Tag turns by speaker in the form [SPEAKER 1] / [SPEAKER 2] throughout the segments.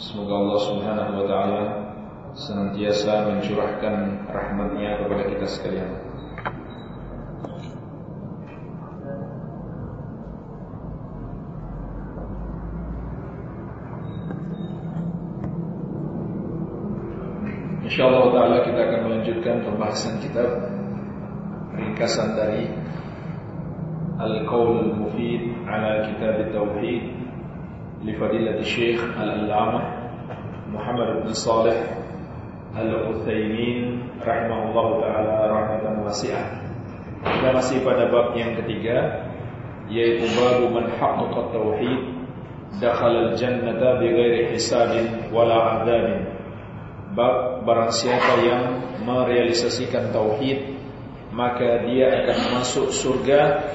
[SPEAKER 1] Semoga Allah Subhanahu wa taala senantiasa mencurahkan rahmatnya kepada kita sekalian. Insyaallah taala kita akan melanjutkan pembahasan kitab ringkasan dari Al-Qaul Mufid ala Kitab Tauhid لفضيلة الشيخ الألامة محمد بن صالح Al-Uthaymin rahimahullah taala rahmatan wasi'ah. Kita masih pada bab yang ketiga yaitu bab man haqqaqa tauhid dakhala al-jannata bighairi hisabin wala 'adzabin. Bab barang siapa yang merealisasikan tauhid maka dia akan masuk surga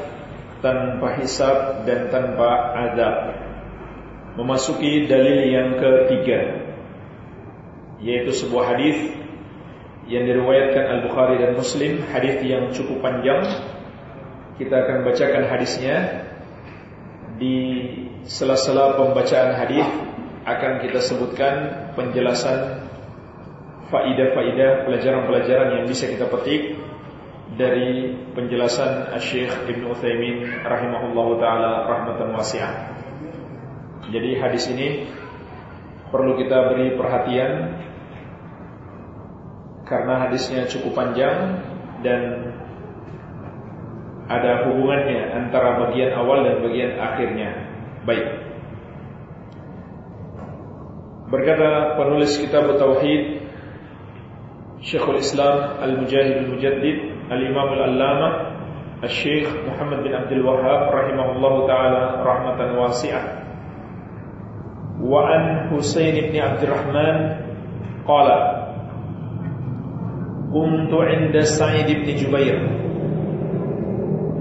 [SPEAKER 1] tanpa hisab dan tanpa adab memasuki dalil yang ketiga yaitu sebuah hadis yang diriwayatkan Al-Bukhari dan Muslim, hadis yang cukup panjang. Kita akan bacakan hadisnya di sela-sela pembacaan hadis akan kita sebutkan penjelasan faidah-faidah pelajaran-pelajaran yang bisa kita petik dari penjelasan Syekh Ibn Utsaimin rahimahullahu taala rahmatan wasi'ah. Jadi hadis ini perlu kita beri perhatian karena hadisnya cukup panjang dan ada hubungannya antara bagian awal dan bagian akhirnya. Baik. Berkata penulis kitab Tauhid Syekhul Islam Al-Mujahid Al-Mujaddid Al-Imam Al-Allamah Al-Syekh Muhammad bin Abdul Wahhab rahimahullahu taala rahmatan wasi'ah وعن حسين بن عبد الرحمن قال كنت عند سعيد بن جبير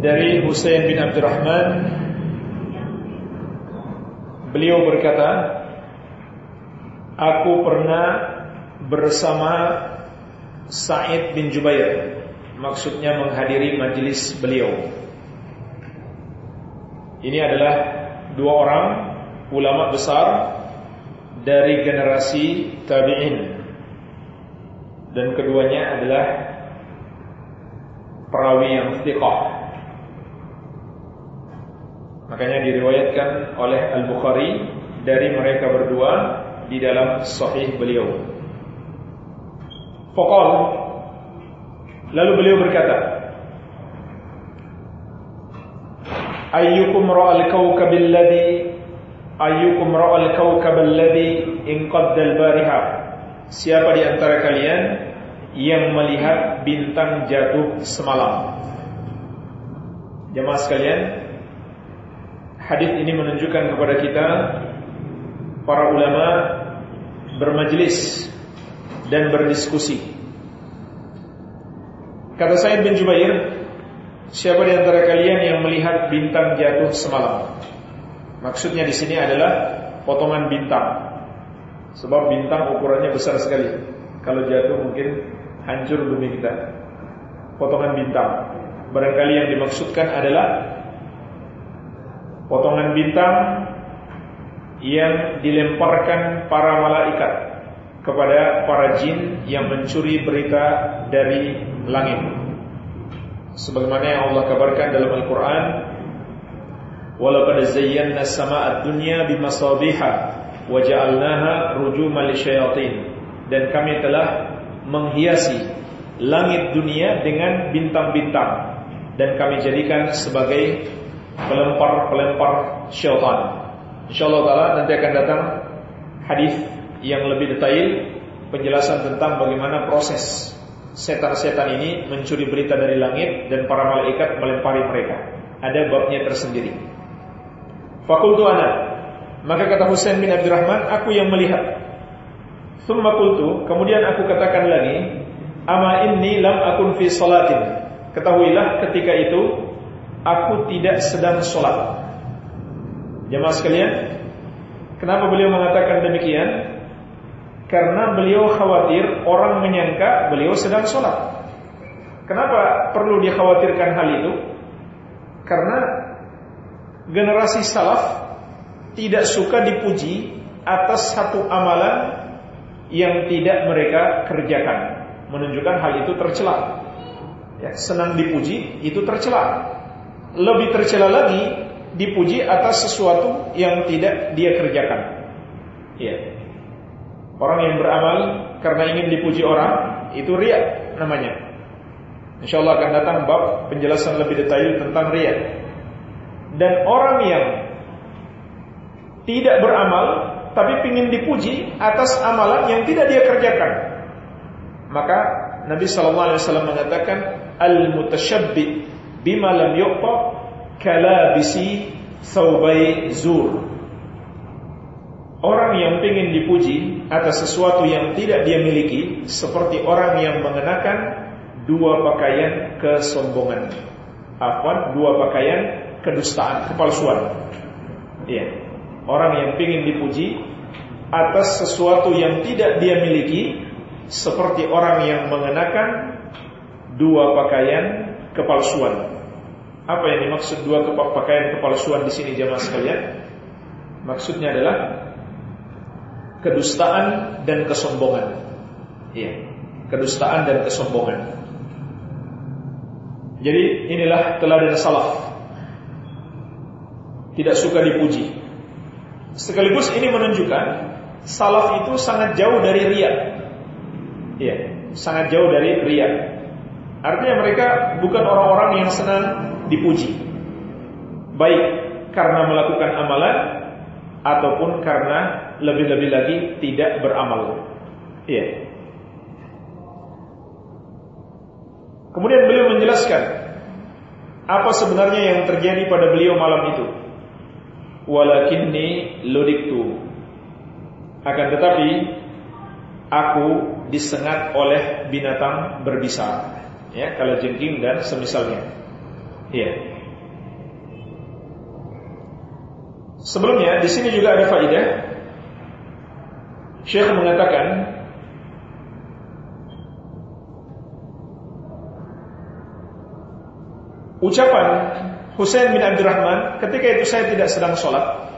[SPEAKER 1] dari Husain bin Abdurrahman beliau berkata aku pernah bersama Sa'id bin Jubair maksudnya menghadiri majelis beliau ini adalah dua orang ulama besar dari generasi tabi'in. Dan keduanya adalah perawi yang thiqah. Makanya diriwayatkan oleh Al-Bukhari dari mereka berdua di dalam sahih beliau. Faqal. Lalu beliau berkata ayyukum ra'al kawkabil ladhi ayyukum ra'al kawkab alladhi inqadda al-bariha siapa di antara kalian yang melihat bintang jatuh semalam? Jemaah sekalian hadis ini menunjukkan kepada kita para ulama bermajlis dan berdiskusi. Kata Said bin Jubair siapa di antara kalian yang melihat bintang jatuh semalam Maksudnya di sini adalah potongan bintang. Sebab bintang ukurannya besar sekali. Kalau jatuh mungkin hancur bumi kita. Potongan bintang. Barangkali yang dimaksudkan adalah potongan bintang yang dilemparkan para malaikat kepada para jin yang mencuri berita dari langit. Sebagaimana yang Allah kabarkan dalam Al-Quran Walaqad zayyana as-samaa'a ad-dunya bimasabiha wa ja'alnaha rujuman lisyayatin. Dan kami telah menghiasi langit dunia dengan bintang-bintang dan kami jadikan sebagai pelempar-pelempar syaitan. Insyaallah taala nanti akan datang hadis yang lebih detail penjelasan tentang bagaimana proses setan-setan ini mencuri berita dari langit dan para malaikat melempari mereka. Ada babnya tersendiri. Fakultu ana. Maka kata Husain bin Abdurrahman, aku yang melihat. Thumma qultu, kemudian aku katakan lagi, ama inni lam akun fi salatin. Ketahuilah ketika itu aku tidak sedang sholat. Jemaah sekalian, kenapa beliau mengatakan demikian? Karena beliau khawatir orang menyangka beliau sedang sholat. Kenapa perlu dikhawatirkan hal itu? Karena generasi salaf tidak suka dipuji atas satu amalan yang tidak mereka kerjakan, menunjukkan hal itu tercela. Ya, senang dipuji itu tercela. Lebih tercela lagi dipuji atas sesuatu yang tidak dia kerjakan. Ya. Orang yang beramal karena ingin dipuji orang itu riak namanya. Insya Allah akan datang bab penjelasan lebih detail tentang riak. Dan orang yang tidak beramal tapi ingin dipuji atas amalan yang tidak dia kerjakan. Maka Nabi sallallahu alaihi wasallam mengatakan al-mutashabbi bima lam yuqta kalabisi thawbai zur. Orang yang ingin dipuji atas sesuatu yang tidak dia miliki seperti orang yang mengenakan dua pakaian kesombongan. Afwan, dua pakaian kedustaan, kepalsuan. Iya. Orang yang ingin dipuji atas sesuatu yang tidak dia miliki seperti orang yang mengenakan dua pakaian kepalsuan. Apa yang dimaksud dua pakaian kepalsuan di sini jemaah sekalian? Maksudnya adalah kedustaan dan kesombongan. Iya, kedustaan dan kesombongan. Jadi inilah teladan salaf. Tidak suka dipuji. Sekaligus ini menunjukkan salaf itu sangat jauh dari riya. Iya, sangat jauh dari riya. Artinya mereka bukan orang-orang yang senang dipuji. Baik karena melakukan amalan ataupun karena lebih-lebih lagi tidak beramal. Iya. Kemudian beliau menjelaskan apa sebenarnya yang terjadi pada beliau malam itu. Walakinni ludiktu. Akan tetapi aku disengat oleh binatang berbisa. Ya, kalau jengking dan semisalnya. Ya. Sebelumnya di sini juga ada faedah. Syekh mengatakan ucapan Husain bin Abdurrahman ketika itu saya tidak sedang sholat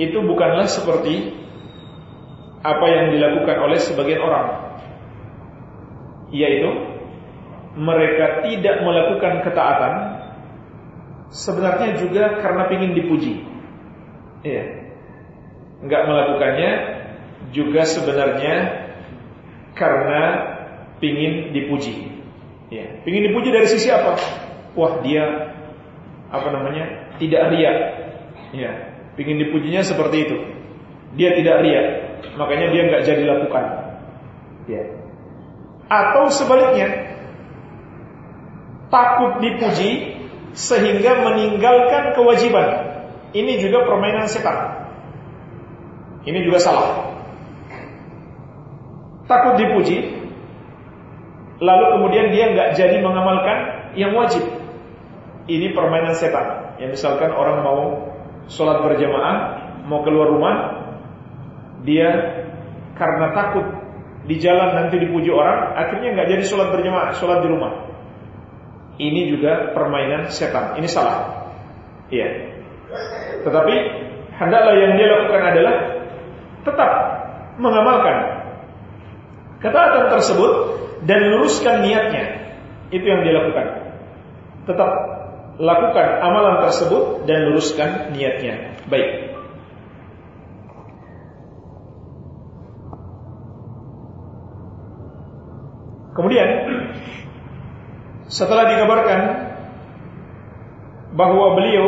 [SPEAKER 1] itu bukanlah seperti apa yang dilakukan oleh sebagian orang. Yaitu mereka tidak melakukan ketaatan sebenarnya juga karena ingin dipuji. Iya. Nggak melakukannya juga sebenarnya karena ingin dipuji. Ya, ingin dipuji dari sisi apa? Wah, dia apa namanya? Tidak riak. Ya, ingin dipujinya seperti itu. Dia tidak riak, makanya dia nggak jadi lakukan. Ya. Atau sebaliknya, takut dipuji sehingga meninggalkan kewajiban. Ini juga permainan setan. Ini juga salah. Takut dipuji lalu kemudian dia nggak jadi mengamalkan yang wajib. Ini permainan setan. Ya misalkan orang mau sholat berjamaah, mau keluar rumah, dia karena takut di jalan nanti dipuji orang, akhirnya nggak jadi sholat berjamaah, sholat di rumah. Ini juga permainan setan. Ini salah. Iya. Tetapi hendaklah yang dia lakukan adalah tetap mengamalkan ketaatan tersebut dan luruskan niatnya. Itu yang dilakukan. Tetap lakukan amalan tersebut dan luruskan niatnya. Baik. Kemudian setelah dikabarkan bahwa beliau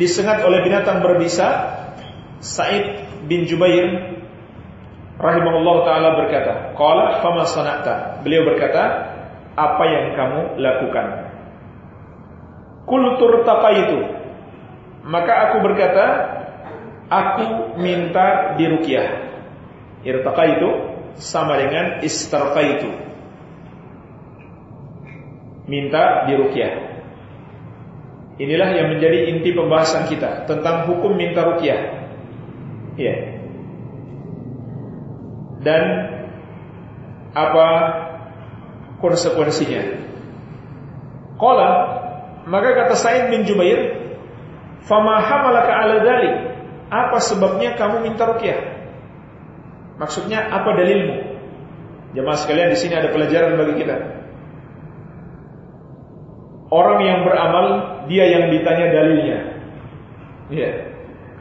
[SPEAKER 1] disengat oleh binatang berbisa, Said bin Jubair rahimahullah taala berkata, "Qala fama sana'ta?" Beliau berkata, "Apa yang kamu lakukan?" Kultur itu. Maka aku berkata, Aku minta diruqyah. Irtaqa itu sama dengan istarqa itu. Minta diruqyah. Inilah yang menjadi inti pembahasan kita tentang hukum minta ruqyah. Ya. Dan apa konsekuensinya? Qala maka kata Said bin Jubair, "Fama hamalaka 'ala dzalik?" Apa sebabnya kamu minta ruqyah? Maksudnya apa dalilmu? Jemaah sekalian di sini ada pelajaran bagi kita. Orang yang beramal dia yang ditanya dalilnya. Iya.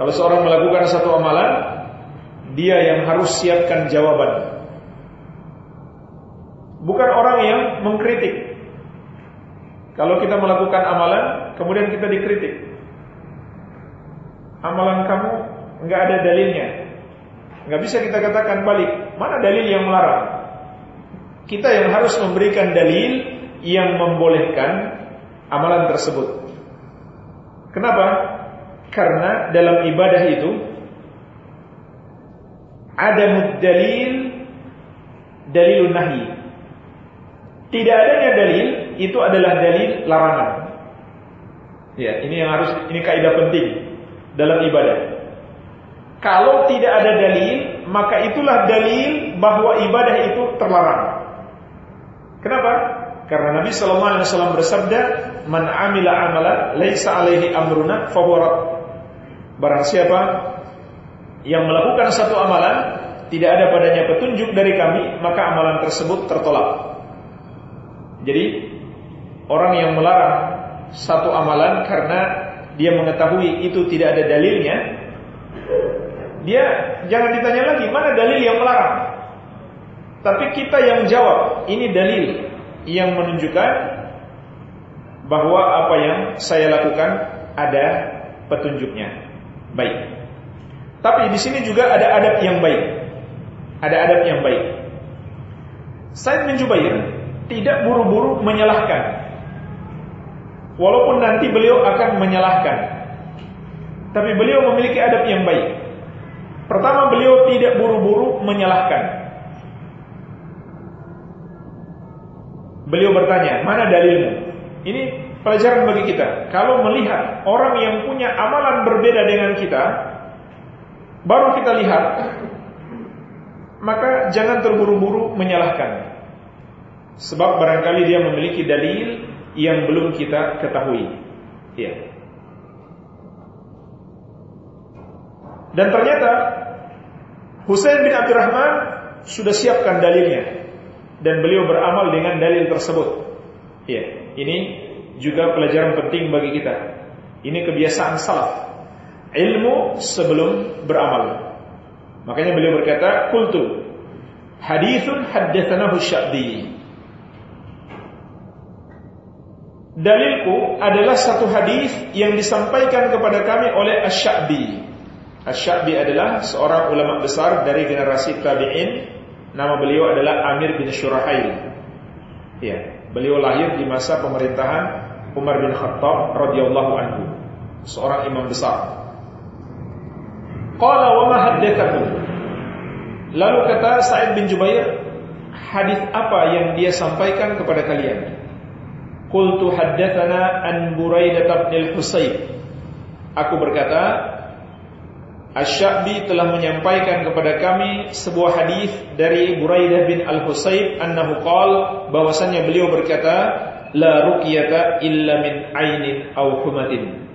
[SPEAKER 1] Kalau seorang melakukan satu amalan, dia yang harus siapkan jawaban. Bukan orang yang mengkritik. Kalau kita melakukan amalan, kemudian kita dikritik. Amalan kamu nggak ada dalilnya. Nggak bisa kita katakan balik. Mana dalil yang melarang? Kita yang harus memberikan dalil yang membolehkan amalan tersebut. Kenapa? Karena dalam ibadah itu ada dalil dalilun nahi. Tidak adanya dalil itu adalah dalil larangan. Ya, ini yang harus ini kaidah penting dalam ibadah. Kalau tidak ada dalil, maka itulah dalil bahwa ibadah itu terlarang. Kenapa? Karena Nabi Shallallahu Alaihi Wasallam bersabda, "Man amila amalan, laisa alaihi amruna, fahurat." Barang siapa yang melakukan satu amalan, tidak ada padanya petunjuk dari kami, maka amalan tersebut tertolak. Jadi orang yang melarang satu amalan karena dia mengetahui itu tidak ada dalilnya, dia jangan ditanya lagi mana dalil yang melarang. Tapi kita yang jawab, ini dalil yang menunjukkan bahwa apa yang saya lakukan ada petunjuknya. Baik. Tapi di sini juga ada adab yang baik. Ada adab yang baik. Said bin Jubair tidak buru-buru menyalahkan Walaupun nanti beliau akan menyalahkan. Tapi beliau memiliki adab yang baik. Pertama beliau tidak buru-buru menyalahkan. Beliau bertanya, mana dalilmu? Ini pelajaran bagi kita. Kalau melihat orang yang punya amalan berbeda dengan kita Baru kita lihat Maka jangan terburu-buru menyalahkan. Sebab barangkali dia memiliki dalil yang belum kita ketahui. Ya. Dan ternyata Husain bin Abdurrahman sudah siapkan dalilnya dan beliau beramal dengan dalil tersebut. Ya, ini juga pelajaran penting bagi kita. Ini kebiasaan salaf. Ilmu sebelum beramal. Makanya beliau berkata, "Qultu hadithun haddatsanahu Sya'bi." Dalilku adalah satu hadis yang disampaikan kepada kami oleh Asy-Sya'bi. Asy-Sya'bi adalah seorang ulama besar dari generasi tabi'in. Nama beliau adalah Amir bin Syurahail. Ya, beliau lahir di masa pemerintahan Umar bin Khattab radhiyallahu anhu. Seorang imam besar. Qala wa ma Lalu kata Sa'id bin Jubair, hadis apa yang dia sampaikan kepada kalian? Qultu haddatsana an Buraidah bin al-Husayb. Aku berkata, Asy-Sya'bi telah menyampaikan kepada kami sebuah hadis dari Buraidah bin Al-Husayb annahu qol bahwasanya beliau berkata, la ruqyata illa min ainin aw humatin.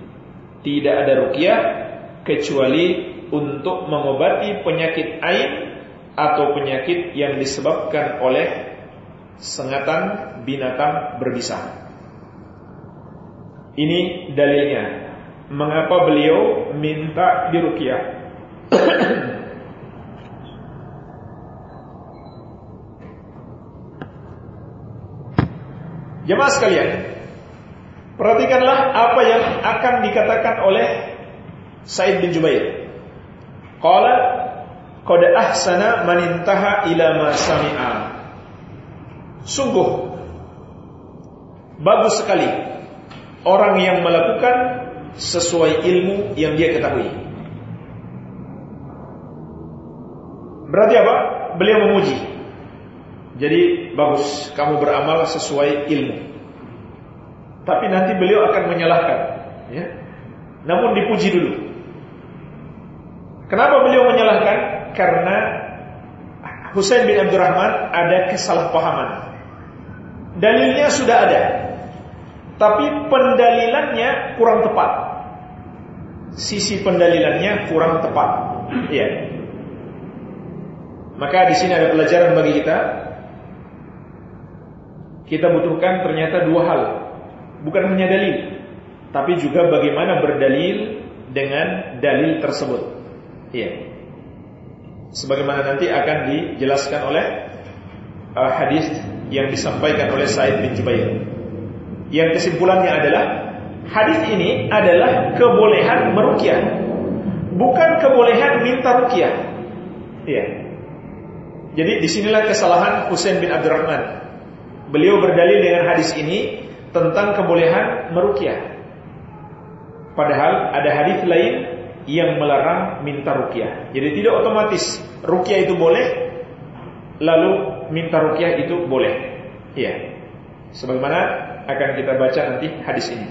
[SPEAKER 1] Tidak ada ruqyah kecuali untuk mengobati penyakit ain atau penyakit yang disebabkan oleh sengatan binatang berbisa. Ini dalilnya. Mengapa beliau minta diruqyah? Jemaah sekalian, perhatikanlah apa yang akan dikatakan oleh Said bin Jubair. Qala qad ahsana man intaha ila ma sami'a. Sungguh bagus sekali orang yang melakukan sesuai ilmu yang dia ketahui. Berarti apa? Beliau memuji. Jadi bagus, kamu beramal sesuai ilmu. Tapi nanti beliau akan menyalahkan. Ya. Namun dipuji dulu. Kenapa beliau menyalahkan? Karena Husain bin Abdurrahman ada kesalahpahaman. Dalilnya sudah ada. Tapi pendalilannya kurang tepat. Sisi pendalilannya kurang tepat. Iya. Maka di sini ada pelajaran bagi kita. Kita butuhkan ternyata dua hal. Bukan hanya dalil, tapi juga bagaimana berdalil dengan dalil tersebut. Iya sebagaimana nanti akan dijelaskan oleh uh, hadis yang disampaikan oleh Said bin Jubair. Yang kesimpulannya adalah hadis ini adalah kebolehan merukyah, bukan kebolehan minta rukyah. Iya. Jadi di sinilah kesalahan Husain bin Abdurrahman. Beliau berdalil dengan hadis ini tentang kebolehan merukyah. Padahal ada hadis lain yang melarang minta rukyah. Jadi tidak otomatis rukyah itu boleh, lalu minta rukyah itu boleh. Iya. Sebagaimana akan kita baca nanti hadis ini.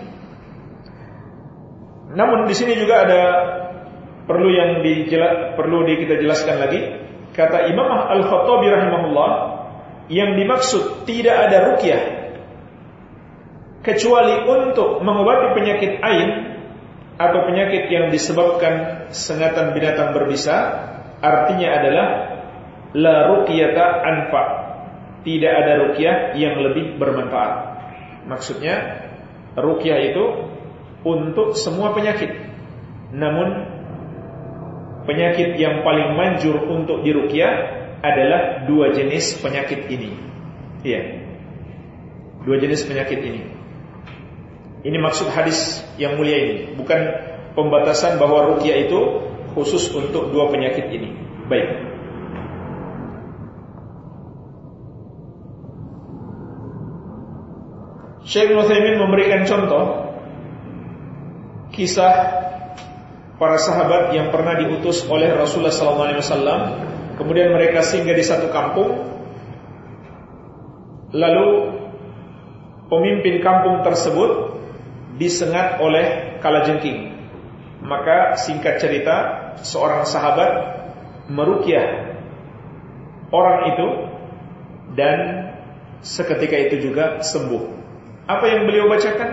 [SPEAKER 1] Namun di sini juga ada perlu yang dijelas, perlu di, kita jelaskan lagi. Kata Imam Al-Khattabi rahimahullah, yang dimaksud tidak ada rukyah kecuali untuk mengobati penyakit ain atau penyakit yang disebabkan sengatan binatang berbisa artinya adalah la ruqyata anfa. Tidak ada ruqyah yang lebih bermanfaat. Maksudnya ruqyah itu untuk semua penyakit. Namun penyakit yang paling manjur untuk diruqyah adalah dua jenis penyakit ini. Iya. Dua jenis penyakit ini. Ini maksud hadis yang mulia ini, bukan pembatasan bahwa rukyah itu khusus untuk dua penyakit ini. Baik. Syekh Nuthaimin memberikan contoh kisah para sahabat yang pernah diutus oleh Rasulullah SAW. Kemudian mereka singgah di satu kampung, lalu pemimpin kampung tersebut disengat oleh kalajengking. Maka singkat cerita, seorang sahabat merukyah orang itu dan seketika itu juga sembuh. Apa yang beliau bacakan?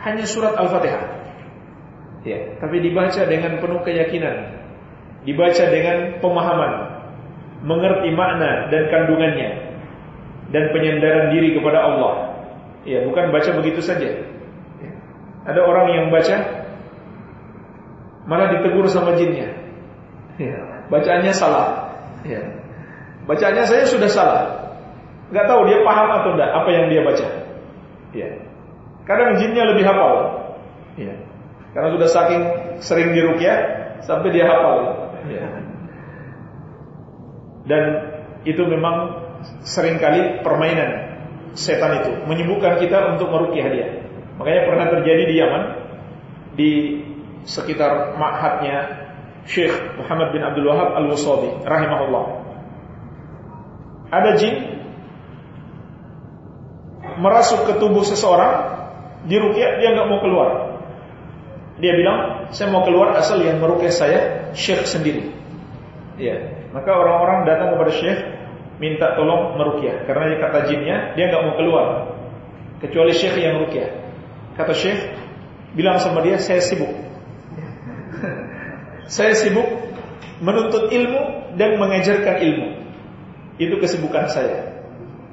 [SPEAKER 1] Hanya surat Al-Fatihah. Ya, tapi dibaca dengan penuh keyakinan. Dibaca dengan pemahaman, mengerti makna dan kandungannya dan penyandaran diri kepada Allah. Ya, bukan baca begitu saja. Ada orang yang baca malah ditegur sama jinnya. Ya, bacaannya salah. Ya. Bacaannya saya sudah salah. Gak tahu dia paham atau tidak apa yang dia baca. Ya. Kadang jinnya lebih hafal. Ya. Karena sudah saking sering dirukyah sampai dia hafal. Ya. Dan itu memang sering kali permainan setan itu menyibukkan kita untuk merukyah dia. Makanya pernah terjadi di Yaman di sekitar ma'hadnya Syekh Muhammad bin Abdul Wahab Al-Wasabi rahimahullah. Ada jin merasuk ke tubuh seseorang di rukyah dia nggak mau keluar. Dia bilang, "Saya mau keluar asal yang merukyah saya Syekh sendiri." Ya, maka orang-orang datang kepada Syekh minta tolong merukyah karena kata jinnya dia nggak mau keluar kecuali Syekh yang merukyah. Kata Syekh, bilang sama dia, saya sibuk. saya sibuk menuntut ilmu dan mengajarkan ilmu. Itu kesibukan saya.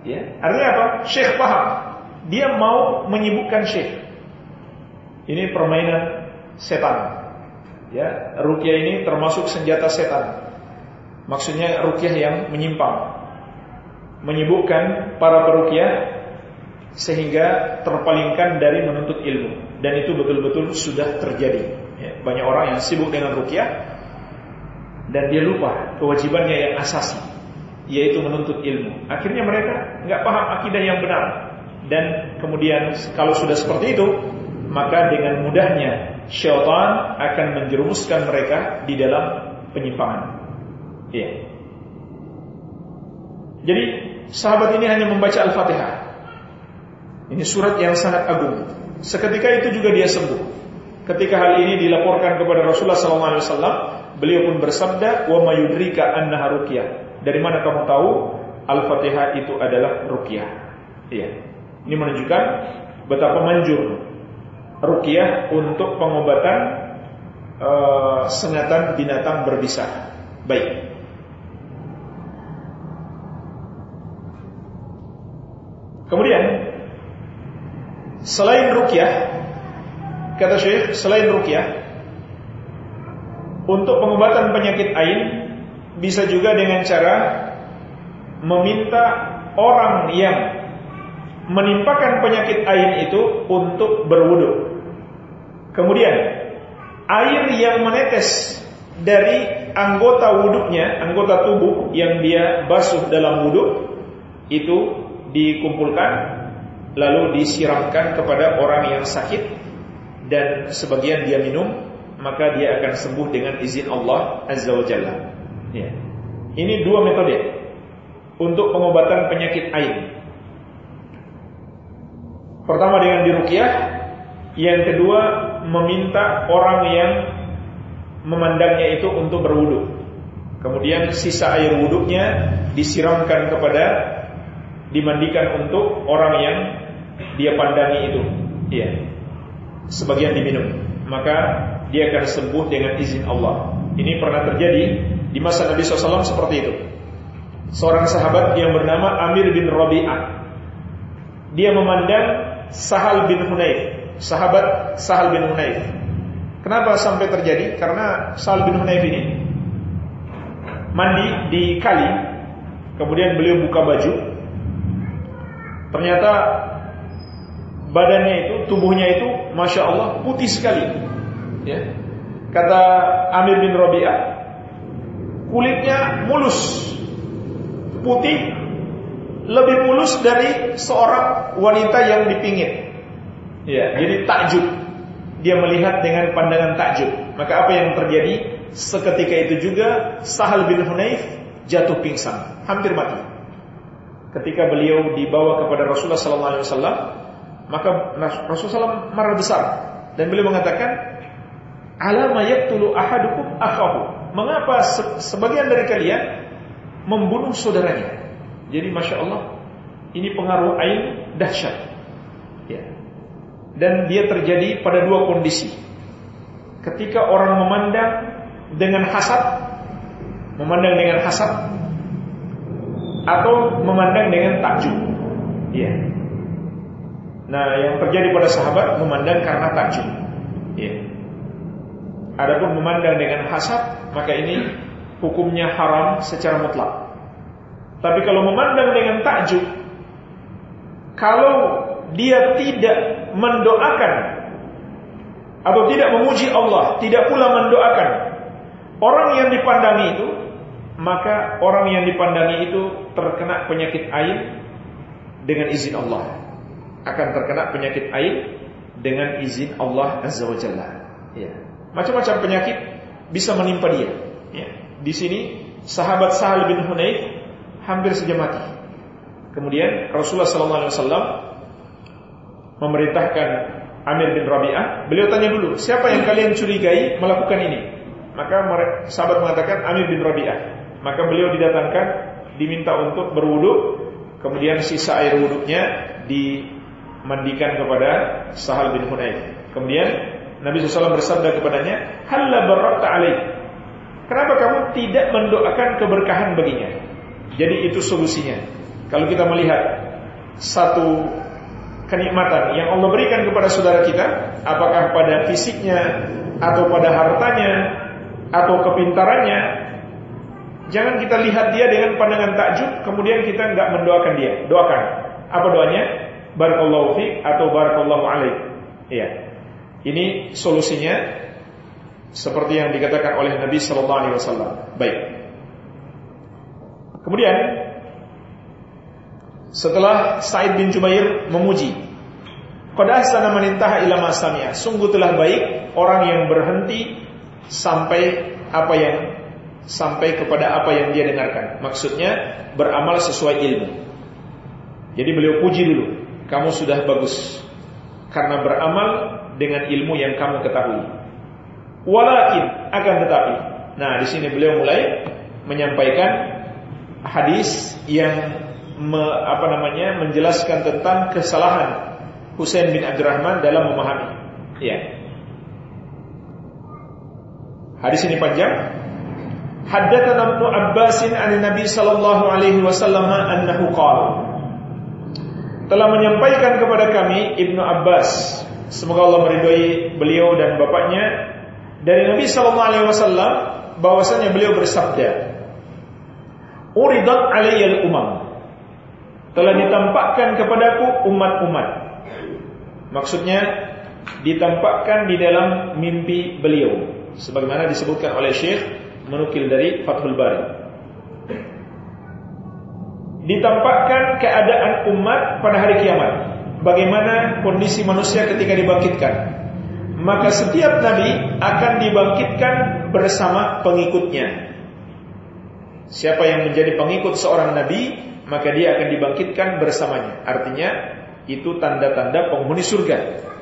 [SPEAKER 1] Ya, artinya apa? Syekh paham. Dia mau menyibukkan Syekh. Ini permainan setan. Ya, rukyah ini termasuk senjata setan. Maksudnya rukyah yang menyimpang. Menyibukkan para perukyah sehingga terpalingkan dari menuntut ilmu dan itu betul-betul sudah terjadi. Ya, banyak orang yang sibuk dengan rukyah dan dia lupa kewajibannya yang asasi yaitu menuntut ilmu. Akhirnya mereka nggak paham akidah yang benar dan kemudian kalau sudah seperti itu maka dengan mudahnya syaitan akan menjerumuskan mereka di dalam penyimpangan. Ya. Jadi sahabat ini hanya membaca Al-Fatihah. Ini surat yang sangat agung. Seketika itu juga dia sembuh. Ketika hal ini dilaporkan kepada Rasulullah SAW, beliau pun bersabda, "Wa mayudrika annaha ruqyah." Dari mana kamu tahu Al-Fatihah itu adalah ruqyah? Iya. Ini menunjukkan betapa manjur ruqyah untuk pengobatan uh, sengatan binatang berbisa. Baik. Kemudian selain ruqyah kata Syekh selain rukyah untuk pengobatan penyakit ain bisa juga dengan cara meminta orang yang menimpakan penyakit ain itu untuk berwudu. Kemudian air yang menetes dari anggota wuduknya, anggota tubuh yang dia basuh dalam wudhu itu dikumpulkan lalu disiramkan kepada orang yang sakit dan sebagian dia minum maka dia akan sembuh dengan izin Allah Azza wa Jalla. Ya. Ini dua metode untuk pengobatan penyakit ain. Pertama dengan diruqyah, yang kedua meminta orang yang memandangnya itu untuk berwudu. Kemudian sisa air wuduknya disiramkan kepada dimandikan untuk orang yang dia pandangi itu. Iya sebagian diminum, maka dia akan sembuh dengan izin Allah. Ini pernah terjadi di masa Nabi SAW seperti itu. Seorang sahabat yang bernama Amir bin Rabi'ah. Dia memandang Sahal bin Hunayf, sahabat Sahal bin Hunayf. Kenapa sampai terjadi? Karena Sahal bin Hunayf ini mandi di kali, kemudian beliau buka baju. Ternyata badannya itu, tubuhnya itu, masya Allah putih sekali. Ya. Kata Amir bin Robi'ah, kulitnya mulus, putih, lebih mulus dari seorang wanita yang dipingit. Ya, jadi takjub. Dia melihat dengan pandangan takjub. Maka apa yang terjadi? Seketika itu juga Sahal bin Hunayf jatuh pingsan, hampir mati. Ketika beliau dibawa kepada Rasulullah SAW, maka Rasulullah SAW marah besar dan beliau mengatakan, "Alama ahadukum akhahu?" Mengapa sebagian dari kalian membunuh saudaranya? Jadi masya Allah, ini pengaruh ain dahsyat. Ya. Dan dia terjadi pada dua kondisi. Ketika orang memandang dengan hasad, memandang dengan hasad, atau memandang dengan takjub. Ya. Nah, yang terjadi pada sahabat memandang karena takjub. Ya. Adapun memandang dengan hasad, maka ini hukumnya haram secara mutlak. Tapi kalau memandang dengan takjub, kalau dia tidak mendoakan atau tidak memuji Allah, tidak pula mendoakan orang yang dipandangi itu, maka orang yang dipandangi itu terkena penyakit air dengan izin Allah akan terkena penyakit air dengan izin Allah Azza wa Jalla. Ya. Macam-macam penyakit bisa menimpa dia. Ya. Di sini sahabat Sahal bin Hunayf hampir saja mati. Kemudian Rasulullah SAW memerintahkan Amir bin Rabi'ah. Beliau tanya dulu, siapa yang kalian curigai melakukan ini? Maka sahabat mengatakan Amir bin Rabi'ah. Maka beliau didatangkan, diminta untuk berwudu. Kemudian sisa air wuduknya di mandikan kepada Sahal bin Hunayf. Kemudian Nabi SAW bersabda kepadanya, Halla barakta alaih. Kenapa kamu tidak mendoakan keberkahan baginya? Jadi itu solusinya. Kalau kita melihat satu kenikmatan yang Allah berikan kepada saudara kita, apakah pada fisiknya atau pada hartanya atau kepintarannya, jangan kita lihat dia dengan pandangan takjub, kemudian kita nggak mendoakan dia. Doakan. Apa doanya? barakallahu fiik atau barakallahu alaik. Iya. Ini solusinya seperti yang dikatakan oleh Nabi sallallahu alaihi wasallam. Baik. Kemudian setelah Said bin Jubair memuji, qad ahsana man intaha ila Sungguh telah baik orang yang berhenti sampai apa yang sampai kepada apa yang dia dengarkan. Maksudnya beramal sesuai ilmu. Jadi beliau puji dulu, kamu sudah bagus karena beramal dengan ilmu yang kamu ketahui. Walakin akan tetapi. Nah, di sini beliau mulai menyampaikan hadis yang me, apa namanya menjelaskan tentang kesalahan Husain bin Abdurrahman dalam memahami. Ya. Hadis ini panjang. Haddatsana Ibnu Abbasin an Nabi sallallahu alaihi wasallam annahu qala telah menyampaikan kepada kami Ibnu Abbas semoga Allah meridhai beliau dan bapaknya dari Nabi sallallahu alaihi wasallam bahwasanya beliau bersabda Uridat alayyal umam telah ditampakkan kepadaku umat-umat maksudnya ditampakkan di dalam mimpi beliau sebagaimana disebutkan oleh Syekh menukil dari Fathul Bari. Ditampakkan keadaan umat pada hari kiamat. Bagaimana kondisi manusia ketika dibangkitkan. Maka setiap nabi akan dibangkitkan bersama pengikutnya. Siapa yang menjadi pengikut seorang nabi, maka dia akan dibangkitkan bersamanya. Artinya, itu tanda-tanda penghuni surga.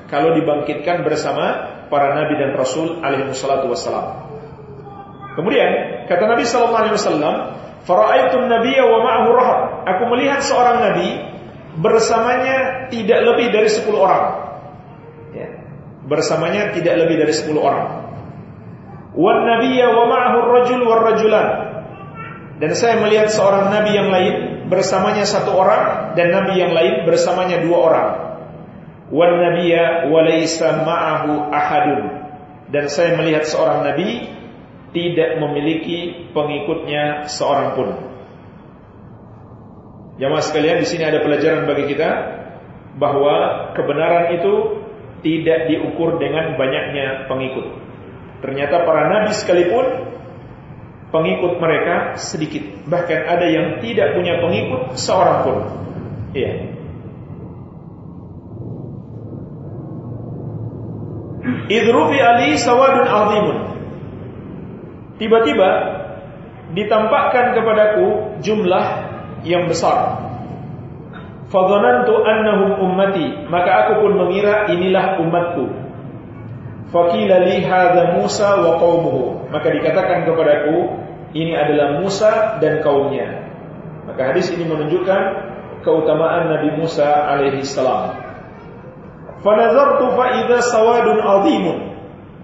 [SPEAKER 1] Kalau dibangkitkan bersama para nabi dan rasul alaihi wassalam. Kemudian kata Nabi sallallahu alaihi wasallam, "Fara'aitun nabiyya wa ma'ahu rahab." Aku melihat seorang nabi bersamanya tidak lebih dari 10 orang. Ya. Bersamanya tidak lebih dari 10 orang. Wan nabiyya wa ma'ahu rajul war rajulan. Dan saya melihat seorang nabi yang lain bersamanya satu orang dan nabi yang lain bersamanya dua orang. Wan nabiyya wa laysa ma'ahu ahadun. Dan saya melihat seorang nabi tidak memiliki pengikutnya seorang pun. Jamaah sekalian, di sini ada pelajaran bagi kita bahwa kebenaran itu tidak diukur dengan banyaknya pengikut. Ternyata para nabi sekalipun pengikut mereka sedikit. Bahkan ada yang tidak punya pengikut seorang pun. Iya. Idrufi ali sawadun azimun Tiba-tiba ditampakkan kepadaku jumlah yang besar. Fadhanantu annahum ummati, maka aku pun mengira inilah umatku. Faqila li hadza Musa wa qaumuhu, maka dikatakan kepadaku ini adalah Musa dan kaumnya. Maka hadis ini menunjukkan keutamaan Nabi Musa alaihi salam. Fanazartu fa idza sawadun azimun.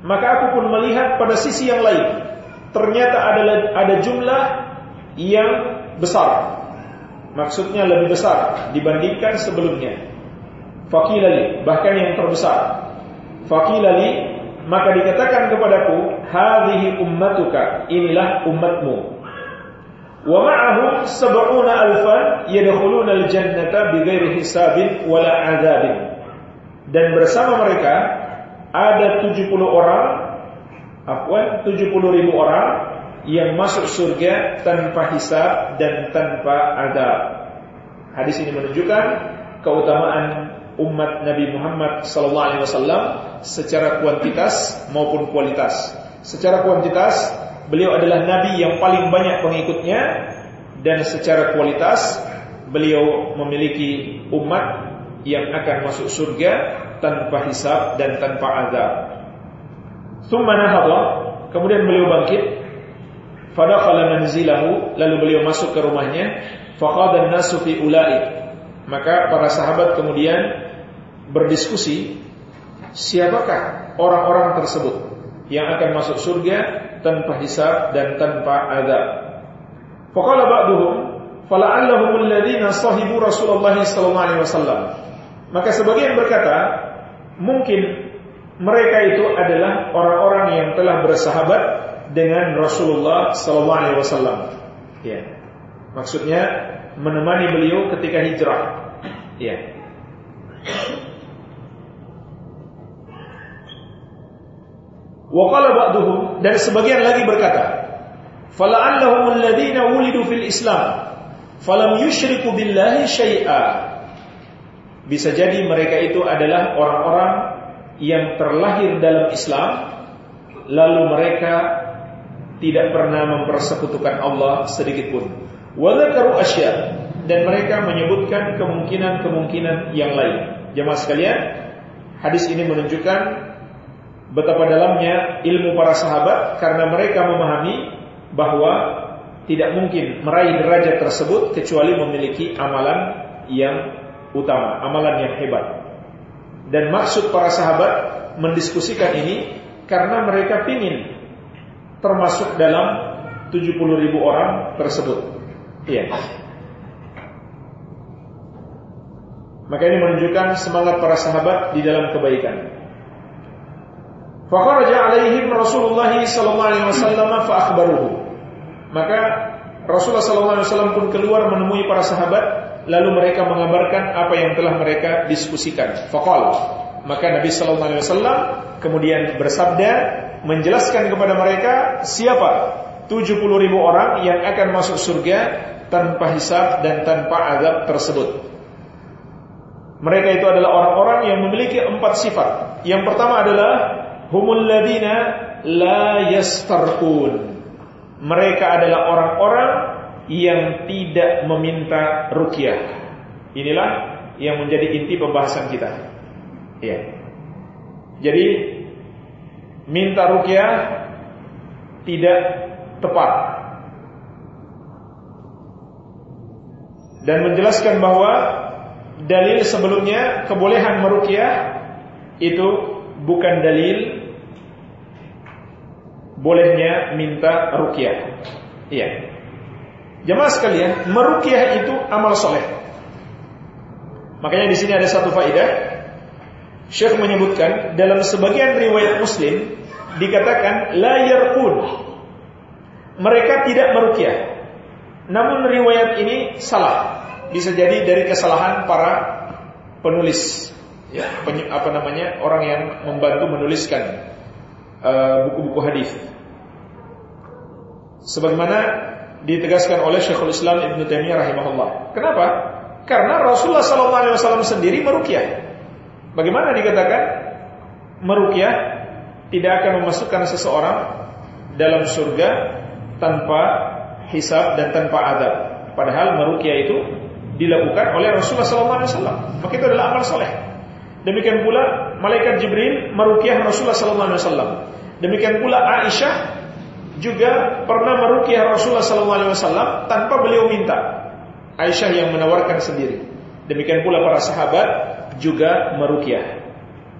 [SPEAKER 1] Maka aku pun melihat pada sisi yang lain ternyata ada ada jumlah yang besar. Maksudnya lebih besar dibandingkan sebelumnya. Fakilali, bahkan yang terbesar. Fakilali, maka dikatakan kepadaku, hadhihi ummatuka, inilah umatmu. Wa ma'ahum sab'una alfan yadkhuluna al-jannata bighairi hisabin wala 'adzabin. Dan bersama mereka ada 70 orang afwan 70 ribu orang yang masuk surga tanpa hisab dan tanpa adab. Hadis ini menunjukkan keutamaan umat Nabi Muhammad wasallam secara kuantitas maupun kualitas. Secara kuantitas beliau adalah nabi yang paling banyak pengikutnya dan secara kualitas beliau memiliki umat yang akan masuk surga tanpa hisab dan tanpa azab. Nahadha, kemudian beliau bangkit. Fadakhala manzilahu, lalu beliau masuk ke rumahnya. Faqadan nasu fi ulaik. Maka para sahabat kemudian berdiskusi siapakah orang-orang tersebut yang akan masuk surga tanpa hisab dan tanpa azab. Faqala ba'duhum fala'allahum alladhina sahibu Rasulullah sallallahu alaihi wasallam. Maka sebagian berkata, mungkin mereka itu adalah orang-orang yang telah bersahabat dengan Rasulullah sallallahu alaihi wasallam. Ya. Maksudnya menemani beliau ketika hijrah. Ya. Wa qala ba'duhum dan sebagian lagi berkata, "Fala'allahum alladziina wulidu fil Islam falam yusyriku billahi syai'a." Bisa jadi mereka itu adalah orang-orang yang terlahir dalam Islam lalu mereka tidak pernah mempersekutukan Allah sedikit pun. Wadakaru asya dan mereka menyebutkan kemungkinan-kemungkinan yang lain. Jemaah sekalian, hadis ini menunjukkan betapa dalamnya ilmu para sahabat karena mereka memahami bahwa tidak mungkin meraih derajat tersebut kecuali memiliki amalan yang utama, amalan yang hebat. Dan maksud para sahabat mendiskusikan ini karena mereka ingin termasuk dalam 70 ribu orang tersebut. Iya. Maka ini menunjukkan semangat para sahabat di dalam kebaikan. Fakharaja alaihim Rasulullah sallallahu alaihi wasallam fa akhbaruhu. Maka Rasulullah sallallahu alaihi wasallam pun keluar menemui para sahabat lalu mereka mengabarkan apa yang telah mereka diskusikan. Faqal. Maka Nabi sallallahu alaihi wasallam kemudian bersabda menjelaskan kepada mereka siapa 70 ribu orang yang akan masuk surga tanpa hisab dan tanpa azab tersebut. Mereka itu adalah orang-orang yang memiliki empat sifat. Yang pertama adalah humul ladina la yastarqun. Mereka adalah orang-orang yang tidak meminta rukyah. Inilah yang menjadi inti pembahasan kita. Ya. Jadi minta rukyah tidak tepat. Dan menjelaskan bahwa dalil sebelumnya kebolehan merukyah itu bukan dalil bolehnya minta rukyah. Iya. Jemaah sekalian, merukyah itu amal soleh. Makanya di sini ada satu faedah. Syekh menyebutkan dalam sebagian riwayat Muslim dikatakan la yarqun. Mereka tidak merukyah. Namun riwayat ini salah. Bisa jadi dari kesalahan para penulis ya, apa namanya? orang yang membantu menuliskan uh, buku-buku hadis. Sebagaimana ditegaskan oleh Syekhul Islam Ibn Taimiyah rahimahullah. Kenapa? Karena Rasulullah SAW sendiri merukyah. Bagaimana dikatakan merukyah tidak akan memasukkan seseorang dalam surga tanpa hisab dan tanpa adab. Padahal merukyah itu dilakukan oleh Rasulullah SAW. Maka itu adalah amal soleh. Demikian pula malaikat Jibril merukyah Rasulullah SAW. Demikian pula Aisyah juga pernah merukyah Rasulullah SAW tanpa beliau minta. Aisyah yang menawarkan sendiri. Demikian pula para sahabat juga merukyah.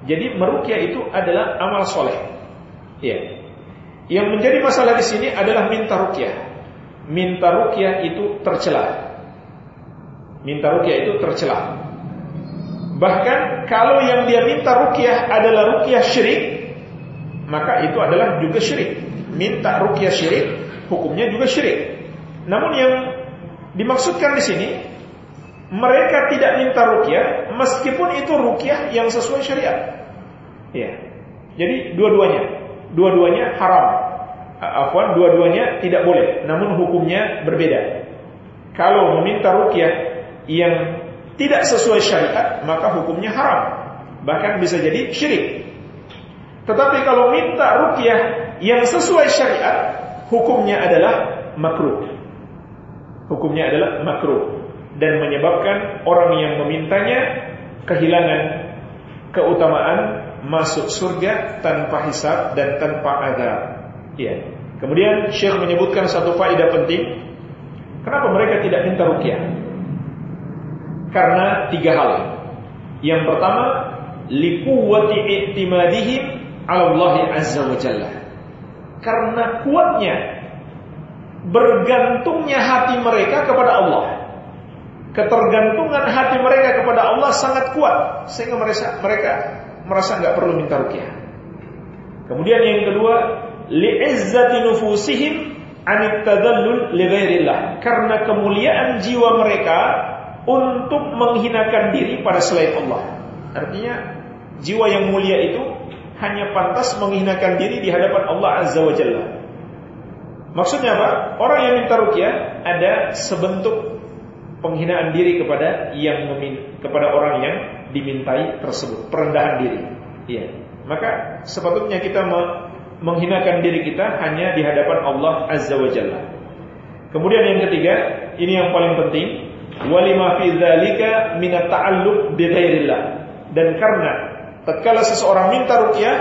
[SPEAKER 1] Jadi merukyah itu adalah amal soleh. Ya. Yang menjadi masalah di sini adalah minta rukyah. Minta rukyah itu tercela. Minta rukyah itu tercela. Bahkan kalau yang dia minta rukyah adalah rukyah syirik, maka itu adalah juga syirik. Minta rukyah syirik, hukumnya juga syirik. Namun yang dimaksudkan di sini mereka tidak minta rukyah meskipun itu rukyah yang sesuai syariat. Ya. Jadi dua-duanya, dua-duanya haram. Afwan, dua-duanya tidak boleh, namun hukumnya berbeda. Kalau meminta rukyah yang tidak sesuai syariat, maka hukumnya haram. Bahkan bisa jadi syirik. Tetapi kalau minta rukyah yang sesuai syariat, hukumnya adalah makruh. Hukumnya adalah makruh dan menyebabkan orang yang memintanya kehilangan keutamaan masuk surga tanpa hisab dan tanpa adab. Ya. Kemudian Syekh menyebutkan satu faedah penting. Kenapa mereka tidak minta rukyah? Karena tiga hal. Yang pertama, liquwati i'timadihim 'ala Allah azza wa jalla. Karena kuatnya bergantungnya hati mereka kepada Allah. Ketergantungan hati mereka kepada Allah sangat kuat sehingga mereka mereka merasa nggak perlu minta rukyah. Kemudian yang kedua, li'izzati nufusihim. Karena kemuliaan jiwa mereka untuk menghinakan diri pada selain Allah. Artinya jiwa yang mulia itu hanya pantas menghinakan diri di hadapan Allah Azza wa Jalla. Maksudnya apa? Orang yang minta rukyah ada sebentuk penghinaan diri kepada yang memin, kepada orang yang dimintai tersebut, perendahan diri. Iya. Maka sepatutnya kita menghinakan diri kita hanya di hadapan Allah Azza wa Jalla. Kemudian yang ketiga, ini yang paling penting, walima fi dzalika min at-ta'alluq bi ghairillah. Dan karena tatkala seseorang minta ruqyah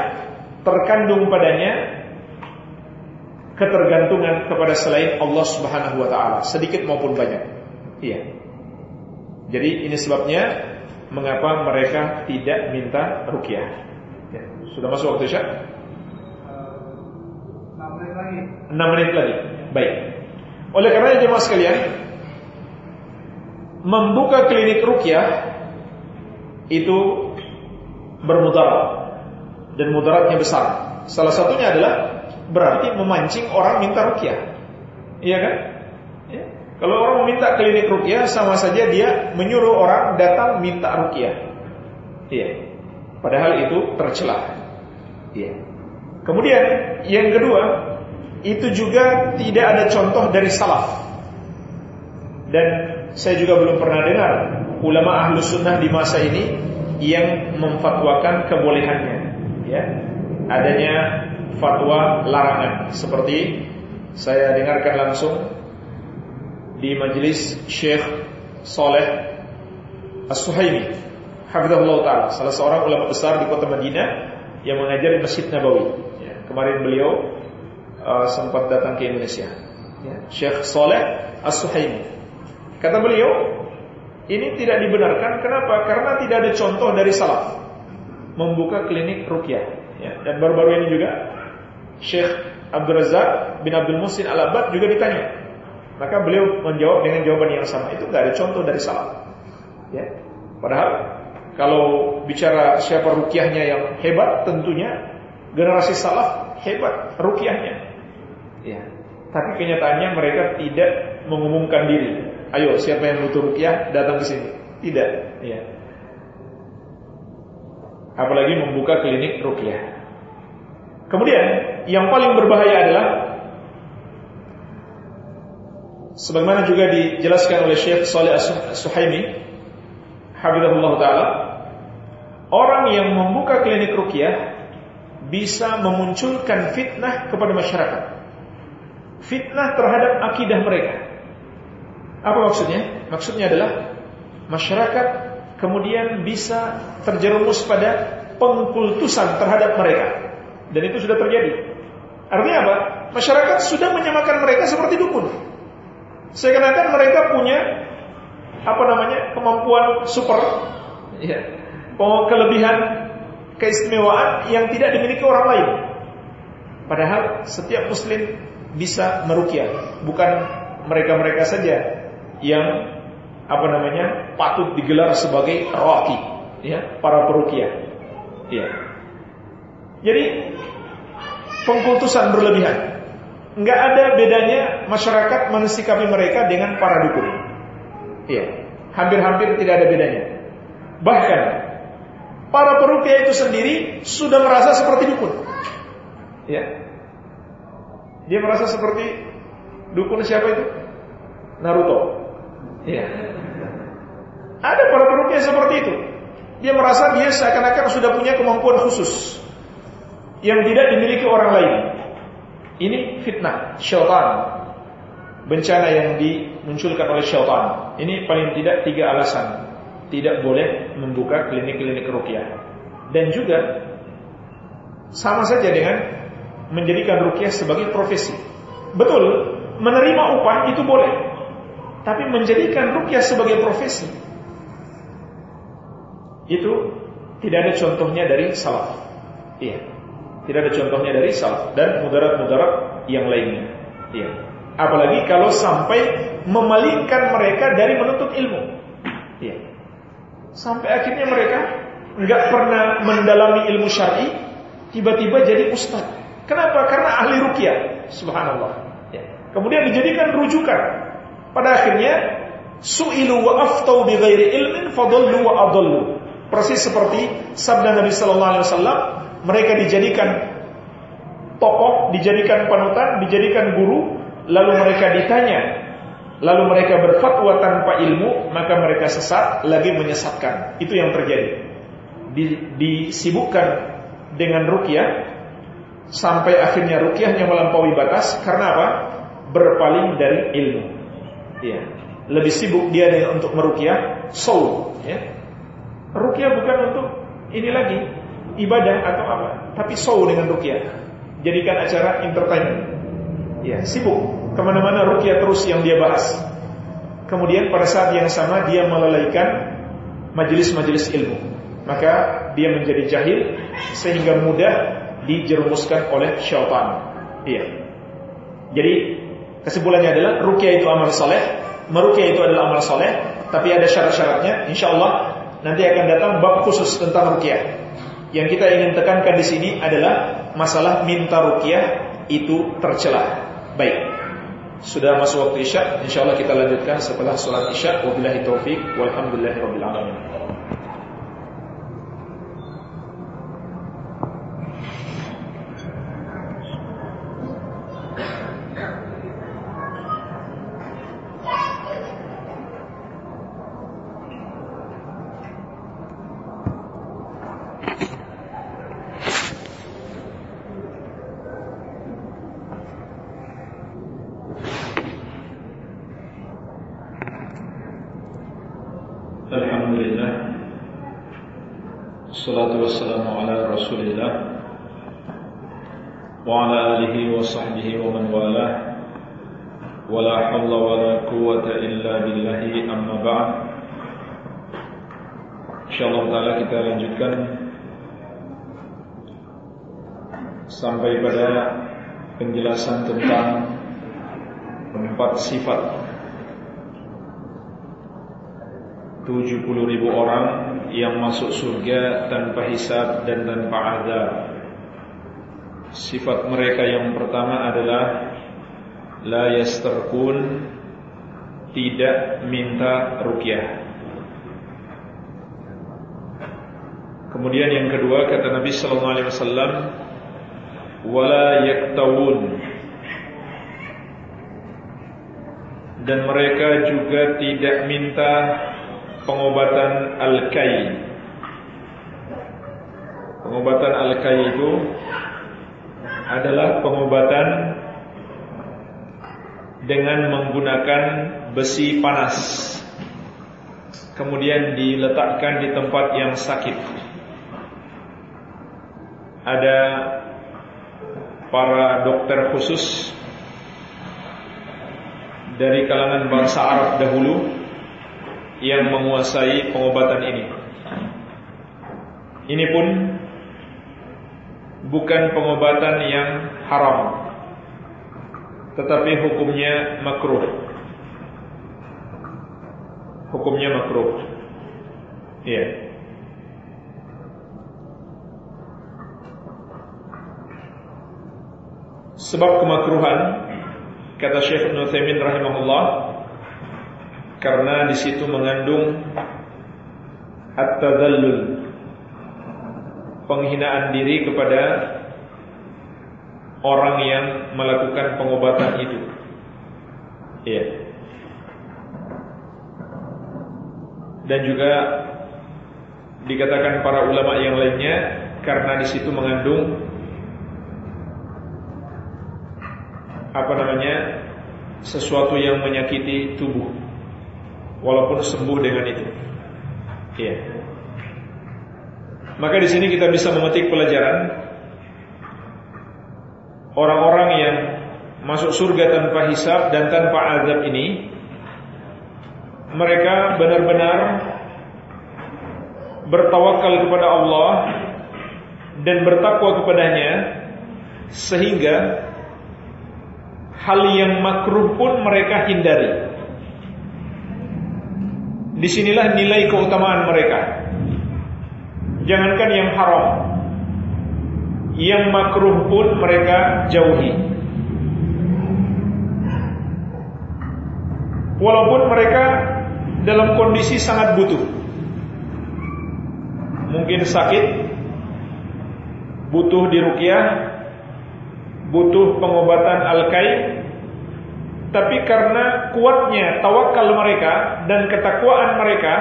[SPEAKER 1] terkandung padanya ketergantungan kepada selain Allah Subhanahu wa taala, sedikit maupun banyak. Iya. Jadi ini sebabnya mengapa mereka tidak minta ruqyah. Ya. Sudah masuk waktu Isya? 6 menit lagi. 6 menit lagi. Baik. Oleh karena jemaah sekalian, membuka klinik rukyah itu bermudarat dan mudaratnya besar. Salah satunya adalah berarti memancing orang minta rukyah. Iya kan? Kalau orang meminta klinik rukyah sama saja dia menyuruh orang datang minta rukyah. Iya. Padahal itu tercela. Iya. Kemudian yang kedua, itu juga tidak ada contoh dari salaf. Dan saya juga belum pernah dengar ulama ahlu sunnah di masa ini yang memfatwakan kebolehannya. Ya, adanya fatwa larangan seperti saya dengarkan langsung di majelis Syekh Saleh As-Suhaimi. Hafizahullah Ta'ala. Salah seorang ulama besar di kota Madinah Yang mengajar di Masjid Nabawi. Ya, Kemarin beliau uh, Sempat datang ke Indonesia. Ya, Syekh Saleh As-Suhaimi. Kata beliau Ini tidak dibenarkan. Kenapa? Karena tidak ada contoh dari salaf Membuka klinik rukyah ya, Dan baru-baru ini juga Syekh Abdul Razak bin Abdul Musin Al-Abad juga ditanya Maka beliau menjawab dengan jawaban yang sama Itu tidak ada contoh dari salaf ya. Padahal kalau bicara siapa rukyahnya yang hebat, tentunya generasi salaf hebat rukyahnya. Ya. Tapi kenyataannya mereka tidak mengumumkan diri. Ayo, siapa yang butuh rukyah datang ke sini. Tidak. Ya. Apalagi membuka klinik rukyah. Kemudian yang paling berbahaya adalah sebagaimana juga dijelaskan oleh Syekh Saleh As-Suhaimi Habibullah taala orang yang membuka klinik rukyah bisa memunculkan fitnah kepada masyarakat. Fitnah terhadap akidah mereka. Apa maksudnya? Maksudnya adalah masyarakat kemudian bisa terjerumus pada pengkultusan terhadap mereka. Dan itu sudah terjadi. Artinya apa? Masyarakat sudah menyamakan mereka seperti dukun. Seakan-akan mereka punya apa namanya kemampuan super, ya, kelebihan keistimewaan yang tidak dimiliki orang lain. Padahal setiap muslim bisa merukyah, bukan mereka-mereka saja yang apa namanya patut digelar sebagai rawaki, ya, para perukyah. Ya. Jadi pengkultusan berlebihan. Enggak ada bedanya masyarakat mensikapi mereka dengan para dukun. Iya, hampir-hampir tidak ada bedanya. Bahkan para perukia itu sendiri sudah merasa seperti dukun. Ya. Dia merasa seperti dukun siapa itu? Naruto. Ya. Ada para perukia seperti itu. Dia merasa dia seakan-akan sudah punya kemampuan khusus yang tidak dimiliki orang lain. Ini fitnah, syaitan. Bencana yang dimunculkan oleh syaitan. Ini paling tidak tiga alasan tidak boleh membuka klinik-klinik rukyah. Dan juga sama saja dengan menjadikan rukyah sebagai profesi. Betul, menerima upah itu boleh. Tapi menjadikan rukyah sebagai profesi itu tidak ada contohnya dari salaf. Iya. Tidak ada contohnya dari salaf dan mudarat-mudarat yang lainnya. Iya. Apalagi kalau sampai memalingkan mereka dari menuntut ilmu. Iya. Sampai akhirnya mereka nggak pernah mendalami ilmu syar'i, tiba-tiba jadi ustaz. Kenapa? Karena ahli rukyah. Subhanallah. Ya. Kemudian dijadikan rujukan. Pada akhirnya su'ilu wa aftau bi ghairi ilmin fadallu wa adallu. Persis seperti sabda Nabi sallallahu alaihi wasallam, mereka dijadikan tokoh, dijadikan panutan, dijadikan guru, lalu mereka ditanya lalu mereka berfatwa tanpa ilmu, maka mereka sesat lagi menyesatkan. Itu yang terjadi. Disibukkan dengan rukyah sampai akhirnya rukyahnya melampaui batas karena apa? Berpaling dari ilmu. Ya. Lebih sibuk dia dengan untuk merukyah soul, ya. Rukyah bukan untuk ini lagi ibadah atau apa, tapi soul dengan rukyah. Jadikan acara entertainment. Ya, sibuk ke mana-mana rukyah terus yang dia bahas. Kemudian pada saat yang sama dia melalaikan majelis-majelis ilmu. Maka dia menjadi jahil sehingga mudah dijerumuskan oleh syaitan. Iya. Jadi kesimpulannya adalah rukyah itu amal soleh, merukyah itu adalah amal soleh, tapi ada syarat-syaratnya. Insya Allah nanti akan datang bab khusus tentang rukyah. Yang kita ingin tekankan di sini adalah masalah minta rukyah itu tercela. Baik. Sudah masuk waktu Isya, insya Allah kita lanjutkan setelah sholat Isya. Wabillahi taufik, walhamdulillahirabbil alamin. Sampai pada penjelasan tentang empat sifat 70 ribu orang yang masuk surga tanpa hisab dan tanpa azab. Sifat mereka yang pertama adalah la yastarkun tidak minta rukyah. Kemudian yang kedua kata Nabi sallallahu alaihi wasallam wala yaktawun. Dan mereka juga tidak minta pengobatan al-kai pengobatan al-kai itu adalah pengobatan dengan menggunakan besi panas. Kemudian diletakkan di tempat yang sakit. Ada para dokter khusus dari kalangan bangsa Arab dahulu yang menguasai pengobatan ini. Ini pun bukan pengobatan yang haram, tetapi hukumnya makruh. Hukumnya makruh. Iya. Yeah. Sebab kemakruhan kata Syekh Ibnu Taimin rahimahullah karena di situ mengandung at-tadallul penghinaan diri kepada orang yang melakukan pengobatan itu. Iya. Dan juga dikatakan para ulama yang lainnya karena di situ mengandung apa namanya sesuatu yang menyakiti tubuh walaupun sembuh dengan itu. Iya. Maka di sini kita bisa memetik pelajaran orang-orang yang masuk surga tanpa hisab dan tanpa azab ini mereka benar-benar bertawakal kepada Allah dan bertakwa kepadanya sehingga hal yang makruh pun mereka hindari. Di sinilah nilai keutamaan mereka. Jangankan yang haram, yang makruh pun mereka jauhi. Walaupun mereka dalam kondisi sangat butuh, mungkin sakit, butuh dirukyah, butuh pengobatan al-kai tapi karena kuatnya tawakal mereka dan ketakwaan mereka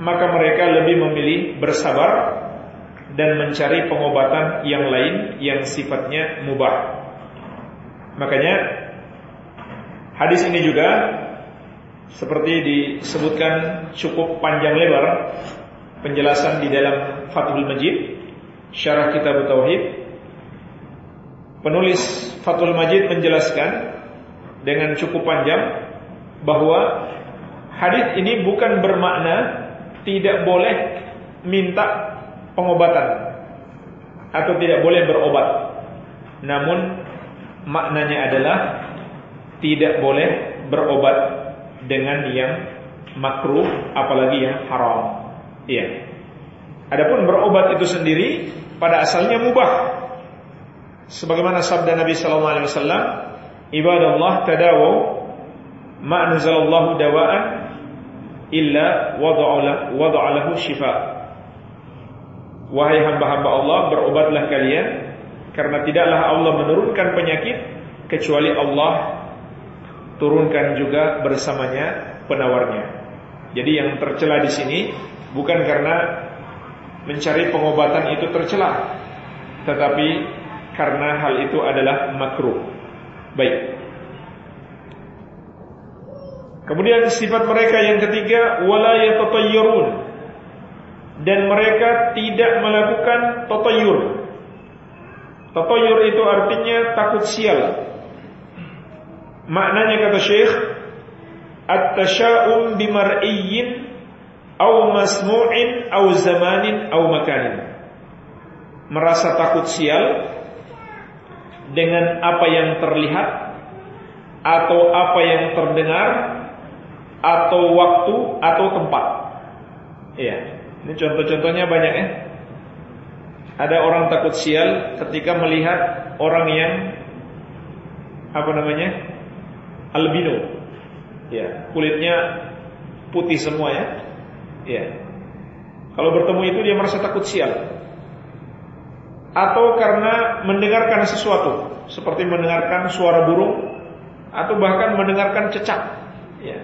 [SPEAKER 1] maka mereka lebih memilih bersabar dan mencari pengobatan yang lain yang sifatnya mubah. Makanya hadis ini juga seperti disebutkan cukup panjang lebar penjelasan di dalam Fathul Majid Syarah Kitab Tauhid Penulis Fathul Majid menjelaskan dengan cukup panjang bahwa hadis ini bukan bermakna tidak boleh minta pengobatan atau tidak boleh berobat. Namun maknanya adalah tidak boleh berobat dengan yang makruh apalagi yang haram. Iya. Adapun berobat itu sendiri pada asalnya mubah sebagaimana sabda Nabi sallallahu alaihi wasallam ibadallah tadawu ma anzalallahu dawaan illa wada'ala wada'alahu shifa wahai hamba-hamba Allah berobatlah kalian karena tidaklah Allah menurunkan penyakit kecuali Allah turunkan juga bersamanya penawarnya jadi yang tercela di sini bukan karena mencari pengobatan itu tercela tetapi karena hal itu adalah makruh. Baik. Kemudian sifat mereka yang ketiga wala yatatayyarun dan mereka tidak melakukan tatayyur. Tatayyur itu artinya takut sial. Maknanya kata Syekh at-tasya'um bimar'iyyin aw masmu'in aw zamanin aw makanin. Merasa takut sial dengan apa yang terlihat atau apa yang terdengar atau waktu atau tempat. Iya, ini contoh-contohnya banyak ya. Ada orang takut sial ketika melihat orang yang apa namanya? albino. Ya, kulitnya putih semua ya. Ya. Kalau bertemu itu dia merasa takut sial atau karena mendengarkan sesuatu seperti mendengarkan suara burung atau bahkan mendengarkan cecak. Ya.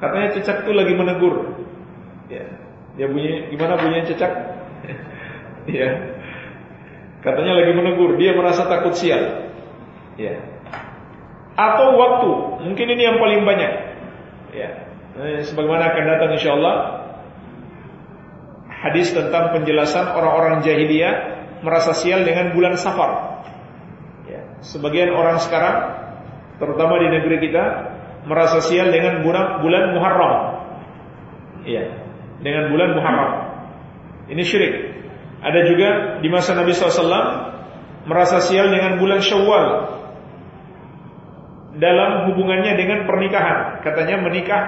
[SPEAKER 1] Katanya cecak itu lagi menegur. Ya. Dia bunyi gimana bunyinya cecak? Ya. Katanya lagi menegur dia merasa takut sial. Ya. Atau waktu mungkin ini yang paling banyak. Ya. Nah, sebagaimana akan datang insyaallah hadis tentang penjelasan orang-orang jahiliyah merasa sial dengan bulan Safar. Ya, sebagian orang sekarang, terutama di negeri kita, merasa sial dengan bulan, bulan Muharram. Ya, dengan bulan Muharram. Ini syirik. Ada juga di masa Nabi SAW merasa sial dengan bulan Syawal dalam hubungannya dengan pernikahan. Katanya menikah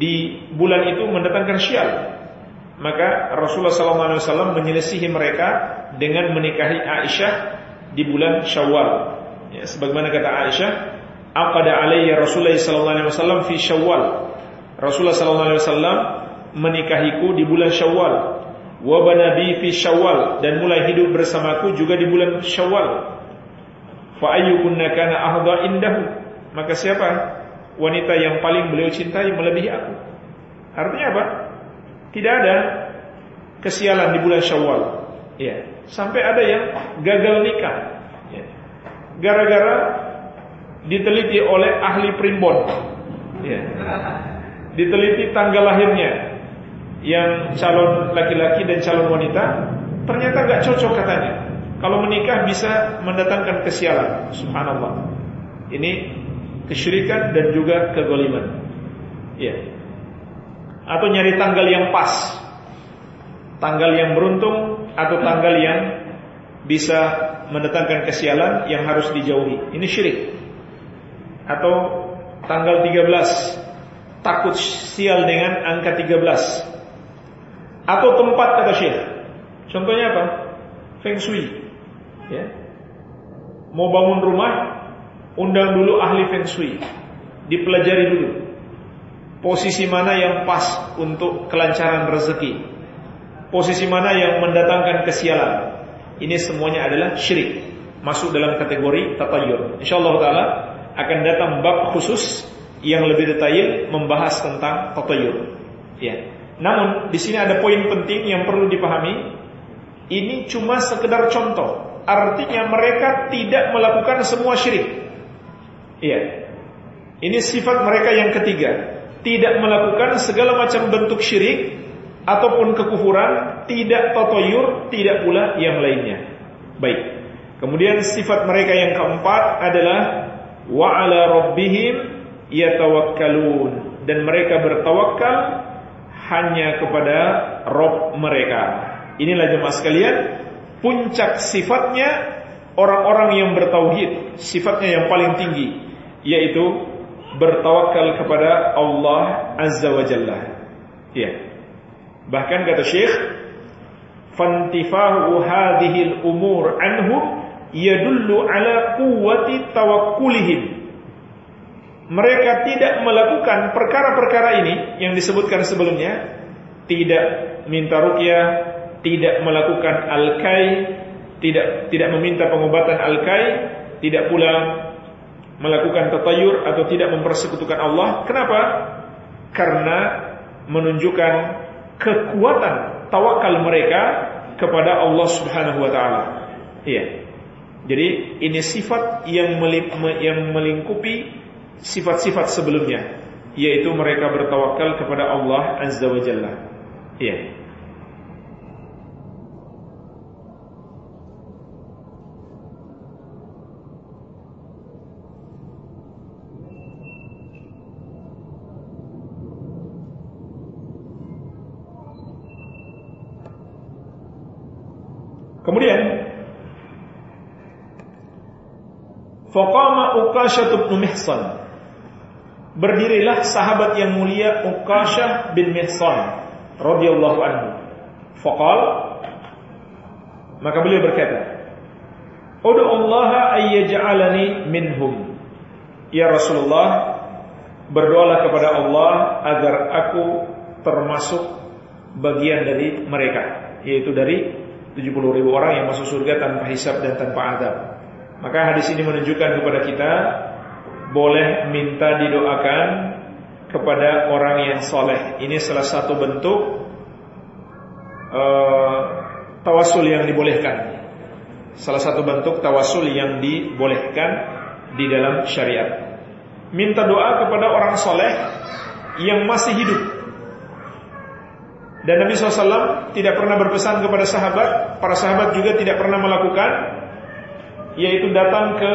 [SPEAKER 1] di bulan itu mendatangkan sial. Maka Rasulullah SAW menyelesihi mereka dengan menikahi Aisyah di bulan Syawal. Ya, sebagaimana kata Aisyah, "Aqada alayya Rasulullah SAW fi Syawal." Rasulullah SAW menikahiku di bulan Syawal. Wa banabi fi Syawal dan mulai hidup bersamaku juga di bulan Syawal. Fa ayyukunna kana ahda indahu? Maka siapa wanita yang paling beliau cintai melebihi aku? Artinya apa? Tidak ada kesialan di bulan Syawal. Ya, sampai ada yang gagal nikah. Ya. Gara-gara diteliti oleh ahli primbon. Ya. Diteliti tanggal lahirnya yang calon laki-laki dan calon wanita ternyata nggak cocok katanya. Kalau menikah bisa mendatangkan kesialan. Subhanallah. Ini kesyirikan dan juga kegoliman. Ya atau nyari tanggal yang pas. Tanggal yang beruntung atau tanggal yang bisa mendatangkan kesialan yang harus dijauhi. Ini syirik. Atau tanggal 13 takut sial dengan angka 13. Atau tempat kata Syekh. Contohnya apa? Feng Shui. Ya. Mau bangun rumah, undang dulu ahli Feng Shui. Dipelajari dulu Posisi mana yang pas untuk kelancaran rezeki? Posisi mana yang mendatangkan kesialan? Ini semuanya adalah syirik. Masuk dalam kategori tatayur. InsyaAllah ta'ala akan datang bab khusus yang lebih detail membahas tentang tatayur. Ya. Namun di sini ada poin penting yang perlu dipahami Ini cuma sekedar contoh. Artinya mereka tidak melakukan semua syirik. Iya. Ini sifat mereka yang ketiga. Tidak melakukan segala macam bentuk syirik ataupun kekufuran, tidak totoyur, tidak pula yang lainnya. Baik. Kemudian sifat mereka yang keempat adalah wa ala rabbihim yatawakkalun dan mereka bertawakal hanya kepada Rob mereka. Inilah jemaah sekalian, puncak sifatnya orang-orang yang bertauhid, sifatnya yang paling tinggi, yaitu bertawakal kepada Allah Azza wa Jalla. Ya. Bahkan kata Syekh, fantifahu hadhihi al-umur anhum yadullu ala quwwati tawakkulihim. Mereka tidak melakukan perkara-perkara ini yang disebutkan sebelumnya, tidak minta rukyah, tidak melakukan al-kai, tidak tidak meminta pengobatan al-kai, tidak pula melakukan tatayur atau tidak mempersekutukan Allah. Kenapa? Karena menunjukkan kekuatan tawakal mereka kepada Allah Subhanahu wa taala. Iya. Jadi ini sifat yang yang melingkupi sifat-sifat sebelumnya, yaitu mereka bertawakal kepada Allah Azza wa Jalla. Iya. Kemudian Faqama Uqasyah bin Mihsan Berdirilah sahabat yang mulia Uqasyah bin Mihsan radhiyallahu anhu. Faqal maka beliau berkata, "Udu Allah ayyaj'alani minhum." Ya Rasulullah, berdoalah kepada Allah agar aku termasuk bagian dari mereka, yaitu dari 70 ribu orang yang masuk surga tanpa hisab dan tanpa adab. Maka hadis ini menunjukkan kepada kita boleh minta didoakan kepada orang yang soleh. Ini salah satu bentuk uh, tawasul yang dibolehkan. Salah satu bentuk tawasul yang dibolehkan di dalam syariat. Minta doa kepada orang soleh yang masih hidup dan Nabi SAW tidak pernah berpesan kepada sahabat, para sahabat juga tidak pernah melakukan, yaitu datang ke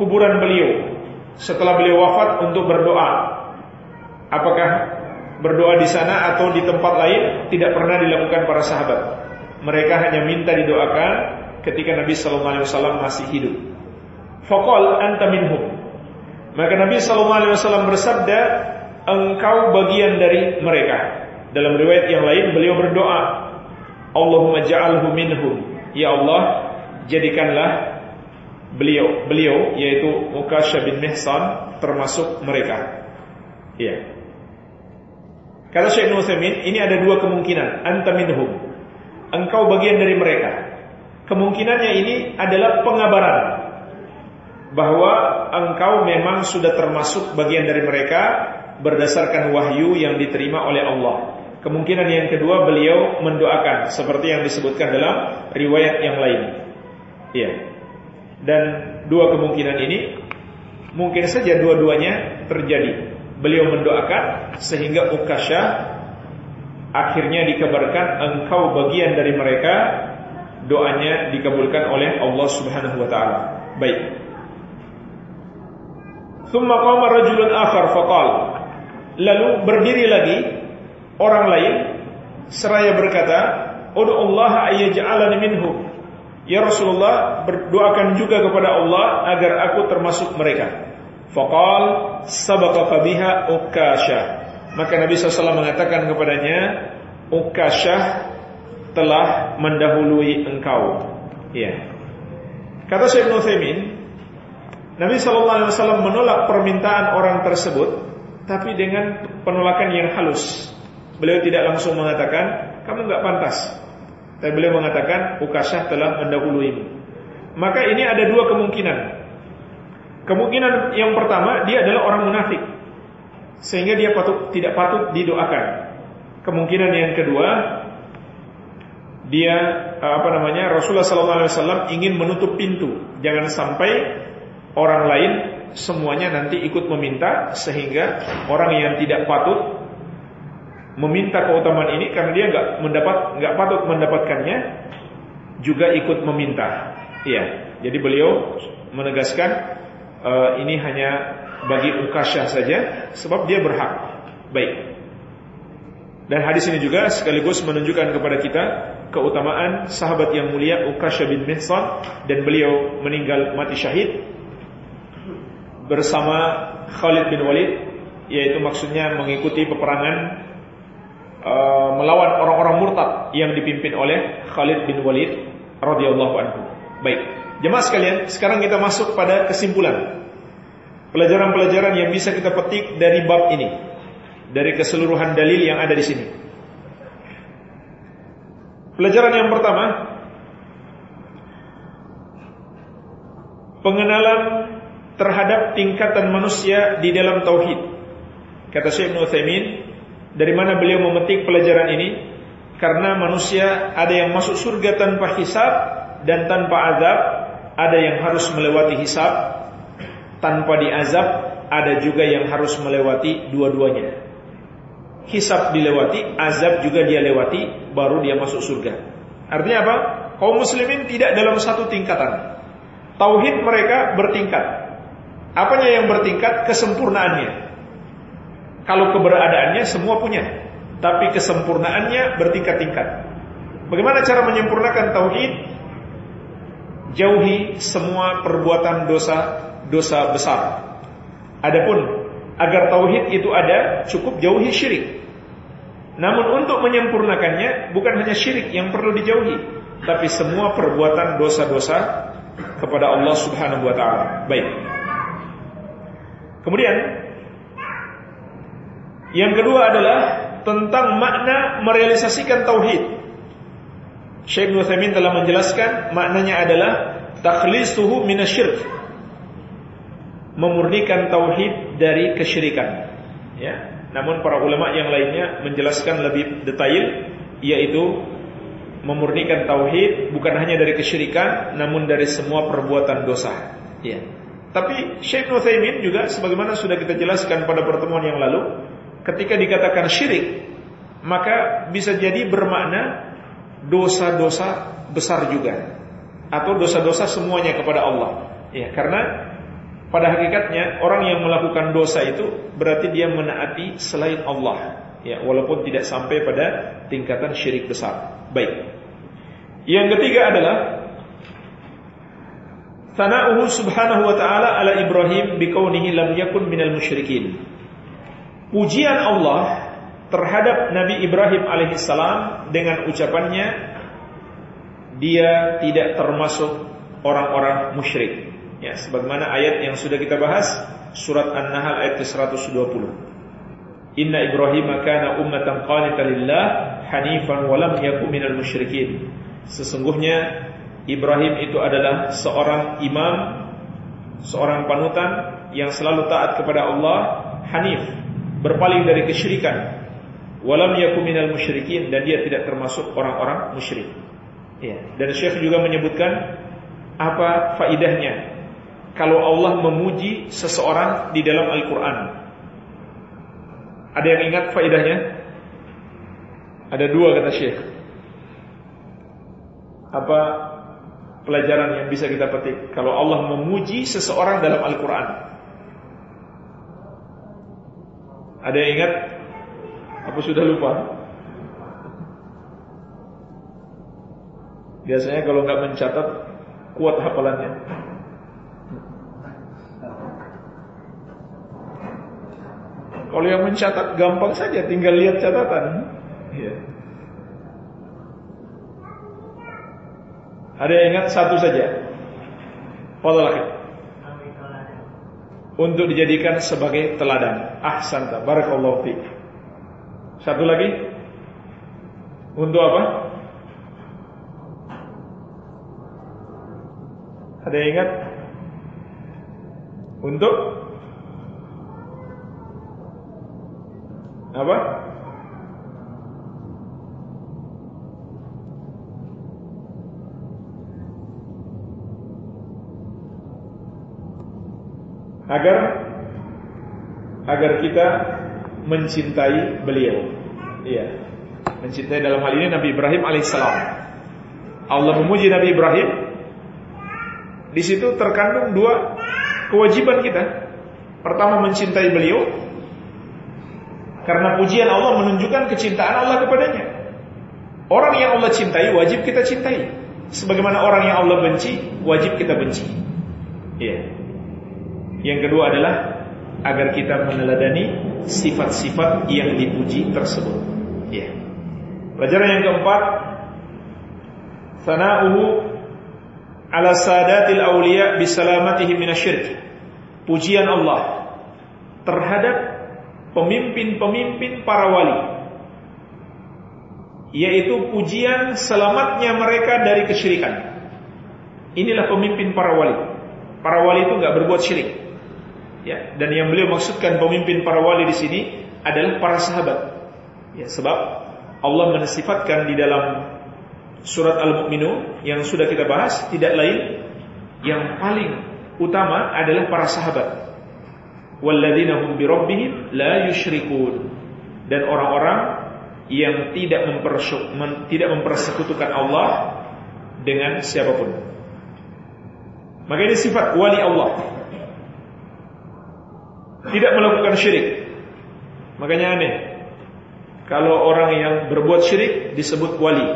[SPEAKER 1] kuburan beliau setelah beliau wafat untuk berdoa. Apakah berdoa di sana atau di tempat lain tidak pernah dilakukan para sahabat. Mereka hanya minta didoakan ketika Nabi SAW masih hidup. Fakol anta minhum. Maka Nabi SAW bersabda, engkau bagian dari mereka. Dalam riwayat yang lain beliau berdoa, Allahumma ja'alhu minhum. Ya Allah, jadikanlah beliau beliau yaitu Ukasha bin Mihsan termasuk mereka. Iya. Kata Syekh Nuthaimin, ini ada dua kemungkinan, anta minhum. Engkau bagian dari mereka. Kemungkinannya ini adalah pengabaran bahwa engkau memang sudah termasuk bagian dari mereka berdasarkan wahyu yang diterima oleh Allah. Kemungkinan yang kedua beliau mendoakan seperti yang disebutkan dalam riwayat yang lain. Iya. Dan dua kemungkinan ini mungkin saja dua-duanya terjadi. Beliau mendoakan sehingga Ukasha akhirnya dikabarkan engkau bagian dari mereka doanya dikabulkan oleh Allah Subhanahu wa taala. Baik. Thumma qama rajulun akhar faqal. Lalu berdiri lagi orang lain seraya berkata, "Udu Allah ayyaj'alani minhu." Ya Rasulullah, berdoakan juga kepada Allah agar aku termasuk mereka. Faqal sabaqaka biha Ukasha. Maka Nabi SAW mengatakan kepadanya, Ukasha telah mendahului engkau. Ya. Kata Syekh Nuthaimin, Nabi SAW menolak permintaan orang tersebut, tapi dengan penolakan yang halus. Beliau tidak langsung mengatakan kamu nggak pantas. Tapi beliau mengatakan Ukasyah telah mendahului. Maka ini ada dua kemungkinan. Kemungkinan yang pertama dia adalah orang munafik. Sehingga dia patut tidak patut didoakan. Kemungkinan yang kedua dia apa namanya Rasulullah SAW ingin menutup pintu, jangan sampai orang lain semuanya nanti ikut meminta sehingga orang yang tidak patut meminta keutamaan ini karena dia nggak mendapat nggak patut mendapatkannya juga ikut meminta. Iya. Jadi beliau menegaskan uh, ini hanya bagi Ukasyah saja sebab dia berhak. Baik. Dan hadis ini juga sekaligus menunjukkan kepada kita keutamaan sahabat yang mulia Ukasyah bin Mihsan dan beliau meninggal mati syahid bersama Khalid bin Walid yaitu maksudnya mengikuti peperangan uh, melawan orang-orang murtad yang dipimpin oleh Khalid bin Walid radhiyallahu anhu. Baik, jemaah sekalian, sekarang kita masuk pada kesimpulan. Pelajaran-pelajaran yang bisa kita petik dari bab ini, dari keseluruhan dalil yang ada di sini. Pelajaran yang pertama, pengenalan terhadap tingkatan manusia di dalam tauhid. Kata Syekh Nuthaimin, dari mana beliau memetik pelajaran ini? Karena manusia ada yang masuk surga tanpa hisab dan tanpa azab, ada yang harus melewati hisab tanpa diazab, ada juga yang harus melewati dua-duanya. Hisab dilewati, azab juga dia lewati, baru dia masuk surga. Artinya apa? Kaum muslimin tidak dalam satu tingkatan. Tauhid mereka bertingkat. Apanya yang bertingkat? Kesempurnaannya. Kalau keberadaannya semua punya, tapi kesempurnaannya bertingkat-tingkat. Bagaimana cara menyempurnakan tauhid? Jauhi semua perbuatan dosa dosa besar. Adapun agar tauhid itu ada, cukup jauhi syirik. Namun untuk menyempurnakannya bukan hanya syirik yang perlu dijauhi, tapi semua perbuatan dosa-dosa kepada Allah Subhanahu wa taala. Baik. Kemudian yang kedua adalah tentang makna merealisasikan tauhid. Syekh Nuthaimin telah menjelaskan maknanya adalah takhlisuhu minasyirk. Memurnikan tauhid dari kesyirikan. Ya. Namun para ulama yang lainnya menjelaskan lebih detail yaitu memurnikan tauhid bukan hanya dari kesyirikan namun dari semua perbuatan dosa. Ya. Tapi Syekh Nuthaimin juga sebagaimana sudah kita jelaskan pada pertemuan yang lalu, ketika dikatakan syirik, maka bisa jadi bermakna dosa-dosa besar juga atau dosa-dosa semuanya kepada Allah. Ya, karena pada hakikatnya orang yang melakukan dosa itu berarti dia menaati selain Allah. Ya, walaupun tidak sampai pada tingkatan syirik besar. Baik. Yang ketiga adalah Sana'uhu subhanahu wa ta'ala ala Ibrahim bikaunihi lam yakun minal musyrikin. Pujian Allah terhadap Nabi Ibrahim alaihissalam dengan ucapannya dia tidak termasuk orang-orang musyrik. Ya, sebagaimana ayat yang sudah kita bahas surat An-Nahl ayat 120. Inna Ibrahim kana ummatan qanitan lillah hanifan wa lam yakun minal musyrikin. Sesungguhnya Ibrahim itu adalah seorang imam, seorang panutan yang selalu taat kepada Allah, hanif, berpaling dari kesyirikan. Walam yakum minal musyrikin dan dia tidak termasuk orang-orang musyrik. Ya. Dan Syekh juga menyebutkan apa faidahnya kalau Allah memuji seseorang di dalam Al-Qur'an. Ada yang ingat faidahnya? Ada dua kata Syekh. Apa pelajaran yang bisa kita petik kalau Allah memuji seseorang dalam Al-Quran. Ada yang ingat? Apa sudah lupa? Biasanya kalau nggak mencatat kuat hafalannya. Kalau yang mencatat gampang saja, tinggal lihat catatan. Yeah. Ada yang ingat satu saja? Fadal Untuk dijadikan sebagai teladan. Ahsanta. Barakallahu fiik. Satu lagi? Untuk apa? Ada yang ingat? Untuk apa? Agar agar kita mencintai beliau. Iya. Mencintai dalam hal ini Nabi Ibrahim alaihissalam. Allah memuji Nabi Ibrahim. Di situ terkandung dua kewajiban kita. Pertama mencintai beliau karena pujian Allah menunjukkan kecintaan Allah kepadanya. Orang yang Allah cintai wajib kita cintai. Sebagaimana orang yang Allah benci wajib kita benci. Iya. Yang kedua adalah agar kita meneladani sifat-sifat yang dipuji tersebut. Ya. Pelajaran yang keempat, sana'uhu ala sadatil awliya bisalamatihim minasyirk. Pujian Allah terhadap pemimpin-pemimpin para wali. Yaitu pujian selamatnya mereka dari kesyirikan. Inilah pemimpin para wali. Para wali itu nggak berbuat syirik. Ya, dan yang beliau maksudkan pemimpin para wali di sini adalah para sahabat. Ya, sebab Allah mensifatkan di dalam surat Al-Mu'minun yang sudah kita bahas tidak lain yang paling utama adalah para sahabat. Walladzina hum bi rabbihim la yusyrikun. Dan orang-orang yang tidak tidak mempersekutukan Allah dengan siapa pun. Maka ini sifat wali Allah tidak melakukan syirik. Makanya aneh. Kalau orang yang berbuat syirik disebut wali.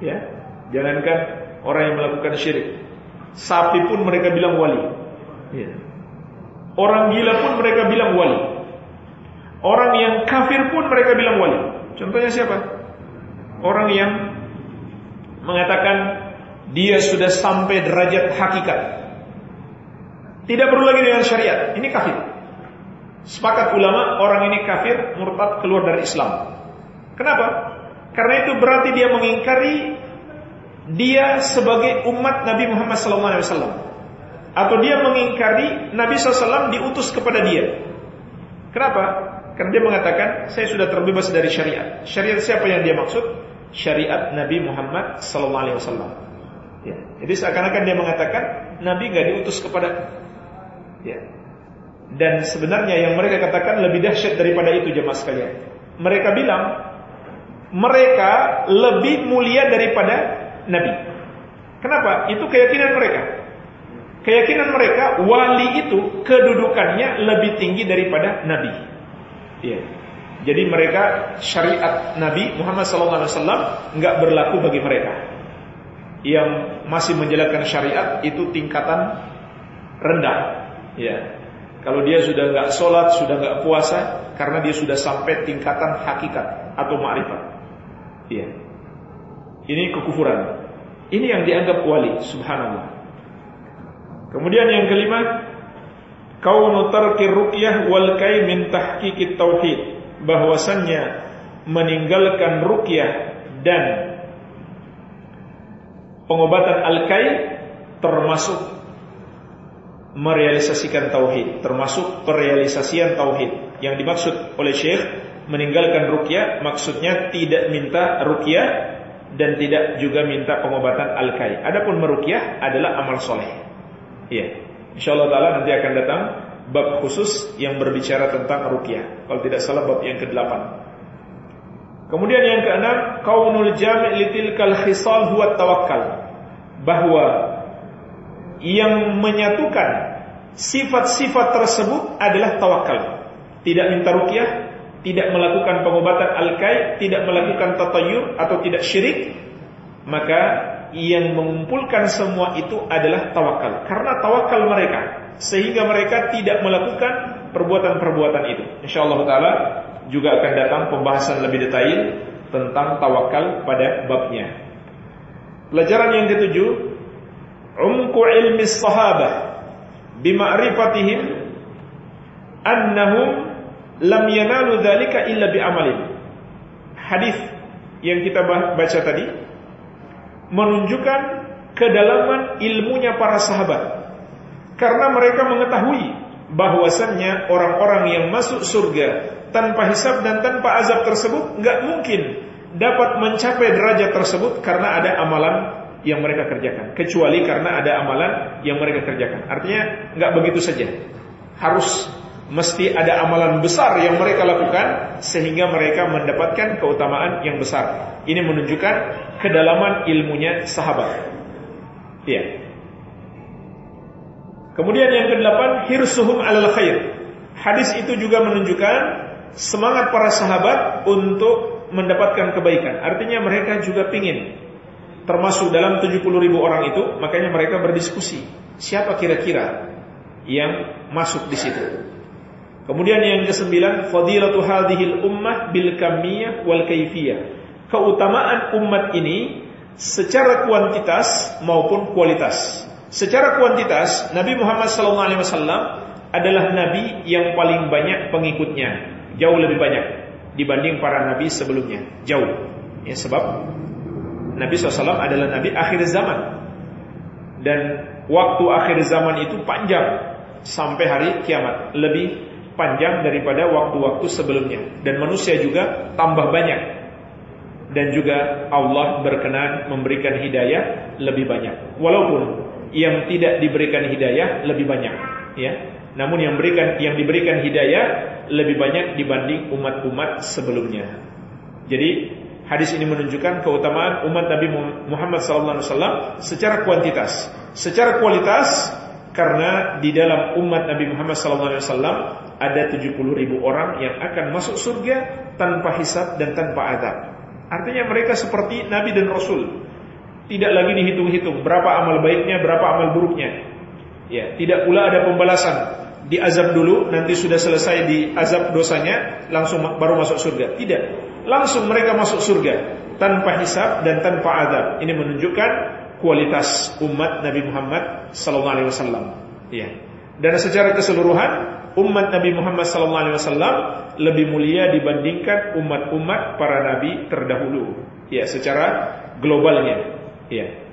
[SPEAKER 1] Ya. Jangankan orang yang melakukan syirik. Sapi pun mereka bilang wali. Ya. Orang gila pun mereka bilang wali. Orang yang kafir pun mereka bilang wali. Contohnya siapa? Orang yang mengatakan dia sudah sampai derajat hakikat. Tidak perlu lagi dengan syariat. Ini kafir. Sepakat ulama orang ini kafir, murtad, keluar dari Islam. Kenapa? Karena itu berarti dia mengingkari dia sebagai umat Nabi Muhammad SAW, atau dia mengingkari Nabi SAW diutus kepada dia. Kenapa? Karena dia mengatakan saya sudah terbebas dari syariat. Syariat siapa yang dia maksud? Syariat Nabi Muhammad SAW. Ya. Jadi seakan-akan dia mengatakan Nabi gak diutus kepada. Ya. Dan sebenarnya yang mereka katakan lebih dahsyat daripada itu jemaah sekalian. Mereka bilang mereka lebih mulia daripada Nabi. Kenapa? Itu keyakinan mereka. Keyakinan mereka wali itu kedudukannya lebih tinggi daripada Nabi. Iya. Jadi mereka syariat Nabi Muhammad SAW nggak berlaku bagi mereka. Yang masih menjalankan syariat itu tingkatan rendah. Ya, kalau dia sudah nggak sholat, sudah nggak puasa, karena dia sudah sampai tingkatan hakikat atau ma'rifat. Iya. Ini kekufuran. Ini yang dianggap wali, subhanallah. Kemudian yang kelima, kaunu tarkir ruqyah wal kai min tahqiqit tauhid. Bahwasannya meninggalkan ruqyah dan pengobatan al-kai termasuk merealisasikan tauhid, termasuk perealisasian tauhid. Yang dimaksud oleh Syekh meninggalkan rukyah maksudnya tidak minta rukyah dan tidak juga minta pengobatan al-kai. Adapun merukyah adalah amal soleh. Iya. Insyaallah taala nanti akan datang bab khusus yang berbicara tentang rukyah. Kalau tidak salah bab yang ke-8. Kemudian yang keenam, kaunul jami' litilkal khisal huwa tawakkal. Bahwa yang menyatukan sifat-sifat tersebut adalah tawakal. Tidak minta rukyah, tidak melakukan pengobatan al-kai, tidak melakukan tatayur atau tidak syirik, maka yang mengumpulkan semua itu adalah tawakal. Karena tawakal mereka sehingga mereka tidak melakukan perbuatan-perbuatan itu. Insyaallah taala juga akan datang pembahasan lebih detail tentang tawakal pada babnya. Pelajaran yang ketujuh umku ilmi sahabah bima'rifatihim annahum lam yanalu dzalika illa bi'amalin. Hadis yang kita baca tadi menunjukkan kedalaman ilmunya para sahabat. Karena mereka mengetahui bahwasannya orang-orang yang masuk surga tanpa hisab dan tanpa azab tersebut nggak mungkin dapat mencapai derajat tersebut karena ada amalan yang mereka kerjakan kecuali karena ada amalan yang mereka kerjakan. Artinya nggak begitu saja. Harus mesti ada amalan besar yang mereka lakukan sehingga mereka mendapatkan keutamaan yang besar. Ini menunjukkan kedalaman ilmunya sahabat. Ya. Kemudian yang kedelapan, hirsuhum alal khair. Hadis itu juga menunjukkan semangat para sahabat untuk mendapatkan kebaikan. Artinya mereka juga pingin termasuk dalam 70 ribu orang itu, makanya mereka berdiskusi siapa kira-kira yang masuk di situ. Kemudian yang kesembilan, fadilatu hadhil ummah bil kamiyah wal kaifiyah. Keutamaan umat ini secara kuantitas maupun kualitas. Secara kuantitas, Nabi Muhammad SAW adalah nabi yang paling banyak pengikutnya, jauh lebih banyak dibanding para nabi sebelumnya, jauh. Ya, sebab Nabi SAW adalah nabi akhir zaman. Dan waktu akhir zaman itu panjang sampai hari kiamat, lebih panjang daripada waktu-waktu sebelumnya. Dan manusia juga tambah banyak. Dan juga Allah berkenan memberikan hidayah lebih banyak. Walaupun yang tidak diberikan hidayah lebih banyak ya. Namun yang berikan yang diberikan hidayah lebih banyak dibanding umat-umat sebelumnya. Jadi hadis ini menunjukkan keutamaan umat Nabi Muhammad SAW secara kuantitas secara kualitas karena di dalam umat Nabi Muhammad SAW ada 70 ribu orang yang akan masuk surga tanpa hisab dan tanpa adab. Artinya mereka seperti Nabi dan Rasul. Tidak lagi dihitung-hitung berapa amal baiknya, berapa amal buruknya. Ya, tidak pula ada pembalasan. Di azab dulu, nanti sudah selesai di azab dosanya, langsung baru masuk surga. Tidak. Langsung mereka masuk surga tanpa hisab dan tanpa adab. Ini menunjukkan kualitas umat Nabi Muhammad sallallahu alaihi wasallam. Ya. Dan secara keseluruhan umat Nabi Muhammad sallallahu alaihi wasallam lebih mulia dibandingkan umat-umat para nabi terdahulu. Ya, secara globalnya. Ya.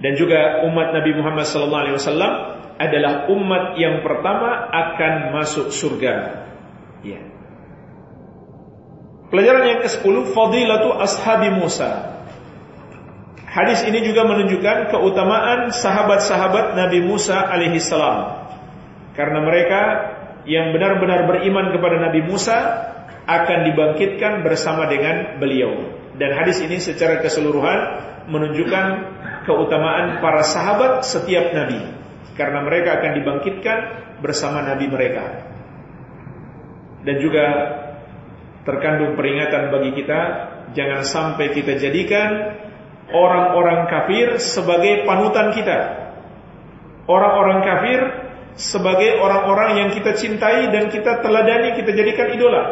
[SPEAKER 1] Dan juga umat Nabi Muhammad sallallahu alaihi wasallam adalah umat yang pertama akan masuk surga. Ya. Pelajaran yang ke-10 Fadilatu Ashabi Musa Hadis ini juga menunjukkan keutamaan sahabat-sahabat Nabi Musa alaihi salam. Karena mereka yang benar-benar beriman kepada Nabi Musa akan dibangkitkan bersama dengan beliau. Dan hadis ini secara keseluruhan menunjukkan keutamaan para sahabat setiap nabi karena mereka akan dibangkitkan bersama nabi mereka. Dan juga terkandung peringatan bagi kita jangan sampai kita jadikan orang-orang kafir sebagai panutan kita. Orang-orang kafir sebagai orang-orang yang kita cintai dan kita teladani, kita jadikan idola.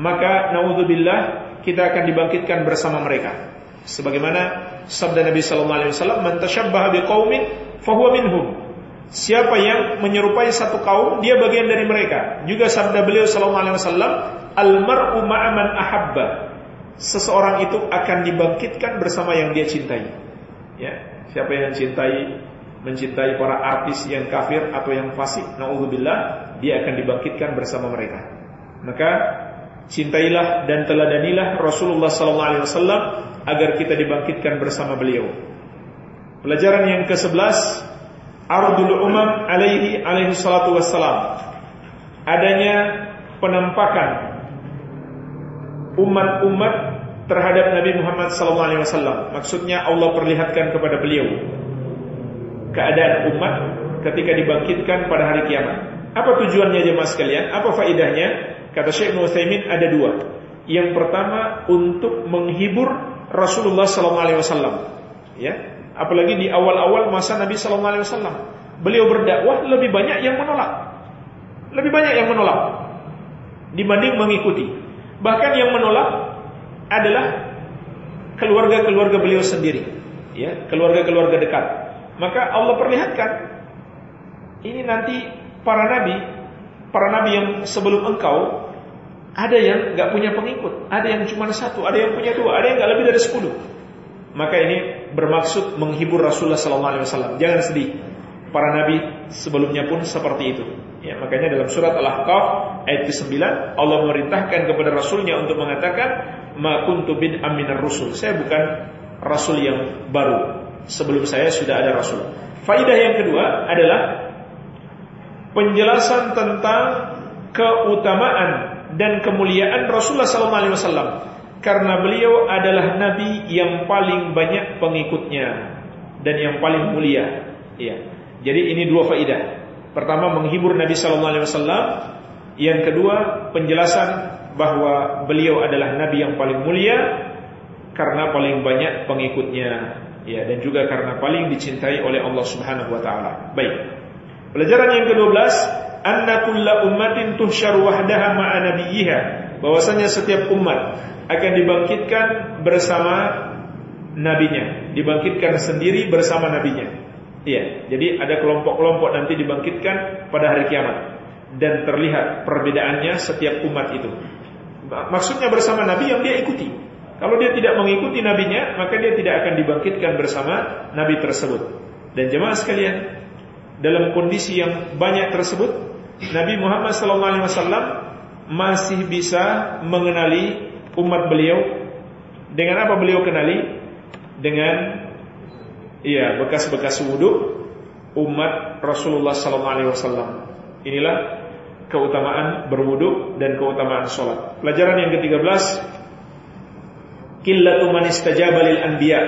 [SPEAKER 1] Maka naudzubillah kita akan dibangkitkan bersama mereka. Sebagaimana sabda Nabi sallallahu alaihi wasallam, "Man tashabbaha fahuwa minhum." Siapa yang menyerupai satu kaum, dia bagian dari mereka. Juga sabda beliau sallallahu alaihi wasallam, "Al-mar'u ma'aman ahabba." seseorang itu akan dibangkitkan bersama yang dia cintai. Ya, siapa yang cintai mencintai para artis yang kafir atau yang fasik, naudzubillah, dia akan dibangkitkan bersama mereka. Maka cintailah dan teladanilah Rasulullah sallallahu alaihi wasallam agar kita dibangkitkan bersama beliau. Pelajaran yang ke-11 Ardul Umam alaihi alaihi salatu wassalam. Adanya penampakan umat-umat terhadap Nabi Muhammad SAW. Maksudnya Allah perlihatkan kepada beliau keadaan umat ketika dibangkitkan pada hari kiamat. Apa tujuannya jemaah sekalian? Apa faidahnya? Kata Syekh Nuthaimin ada dua. Yang pertama untuk menghibur Rasulullah SAW. Ya, apalagi di awal-awal masa Nabi SAW. Beliau berdakwah lebih banyak yang menolak. Lebih banyak yang menolak dibanding mengikuti. Bahkan yang menolak adalah keluarga-keluarga beliau sendiri, ya, keluarga-keluarga dekat. Maka Allah perlihatkan ini nanti para nabi, para nabi yang sebelum engkau ada yang nggak punya pengikut, ada yang cuma satu, ada yang punya dua, ada yang nggak lebih dari sepuluh. Maka ini bermaksud menghibur Rasulullah SAW. Jangan sedih. Para nabi sebelumnya pun seperti itu. Ya, makanya dalam surat Al-Ahqaf ayat ke-9 Allah memerintahkan kepada rasulnya untuk mengatakan ma kuntu bin aminar rusul. Saya bukan rasul yang baru. Sebelum saya sudah ada rasul. Faidah yang kedua adalah penjelasan tentang keutamaan dan kemuliaan Rasulullah SAW karena beliau adalah nabi yang paling banyak pengikutnya dan yang paling mulia. Ya. Jadi ini dua faidah. Pertama menghibur Nabi sallallahu alaihi wasallam, yang kedua penjelasan bahwa beliau adalah nabi yang paling mulia karena paling banyak pengikutnya. Ya, dan juga karena paling dicintai oleh Allah Subhanahu wa taala. Baik. Pelajaran yang ke-12, anna kulla ummatin tuhsyaru wahdaha ma'a nabiyyiha. Bahwasanya setiap umat akan dibangkitkan bersama nabinya, dibangkitkan sendiri bersama nabinya. Iya, jadi ada kelompok-kelompok nanti dibangkitkan pada hari kiamat dan terlihat perbedaannya setiap umat itu. Maksudnya bersama nabi yang dia ikuti. Kalau dia tidak mengikuti nabinya, maka dia tidak akan dibangkitkan bersama nabi tersebut. Dan jemaah sekalian, dalam kondisi yang banyak tersebut, Nabi Muhammad SAW masih bisa mengenali umat beliau dengan apa beliau kenali? Dengan iya bekas-bekas wudhu umat Rasulullah sallallahu alaihi wasallam. Inilah keutamaan berwudhu dan keutamaan sholat. Pelajaran yang ke-13 Qillatu man istajaba lil anbiya.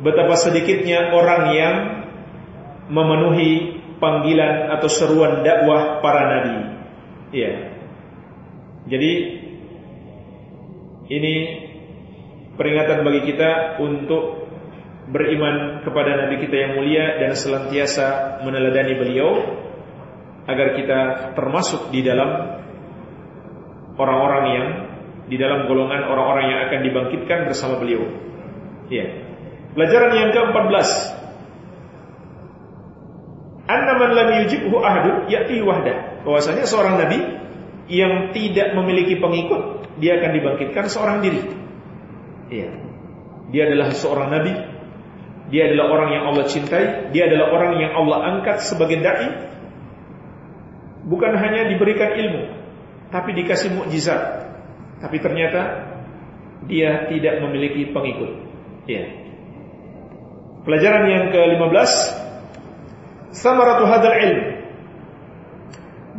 [SPEAKER 1] Betapa sedikitnya orang yang memenuhi panggilan atau seruan dakwah para nabi. Iya. Jadi ini peringatan bagi kita untuk beriman kepada Nabi kita yang mulia dan senantiasa meneladani beliau agar kita termasuk di dalam orang-orang yang di dalam golongan orang-orang yang akan dibangkitkan bersama beliau. Ya. Pelajaran yang ke-14. Anna man lam yujibhu ahadu ya'ti wahdah. Bahwasanya seorang nabi yang tidak memiliki pengikut dia akan dibangkitkan seorang diri. Iya. Dia adalah seorang nabi. Dia adalah orang yang Allah cintai, dia adalah orang yang Allah angkat sebagai dai. Bukan hanya diberikan ilmu, tapi dikasih mukjizat. Tapi ternyata dia tidak memiliki pengikut. Iya. Pelajaran yang ke-15 Samaratu hadzal ilm.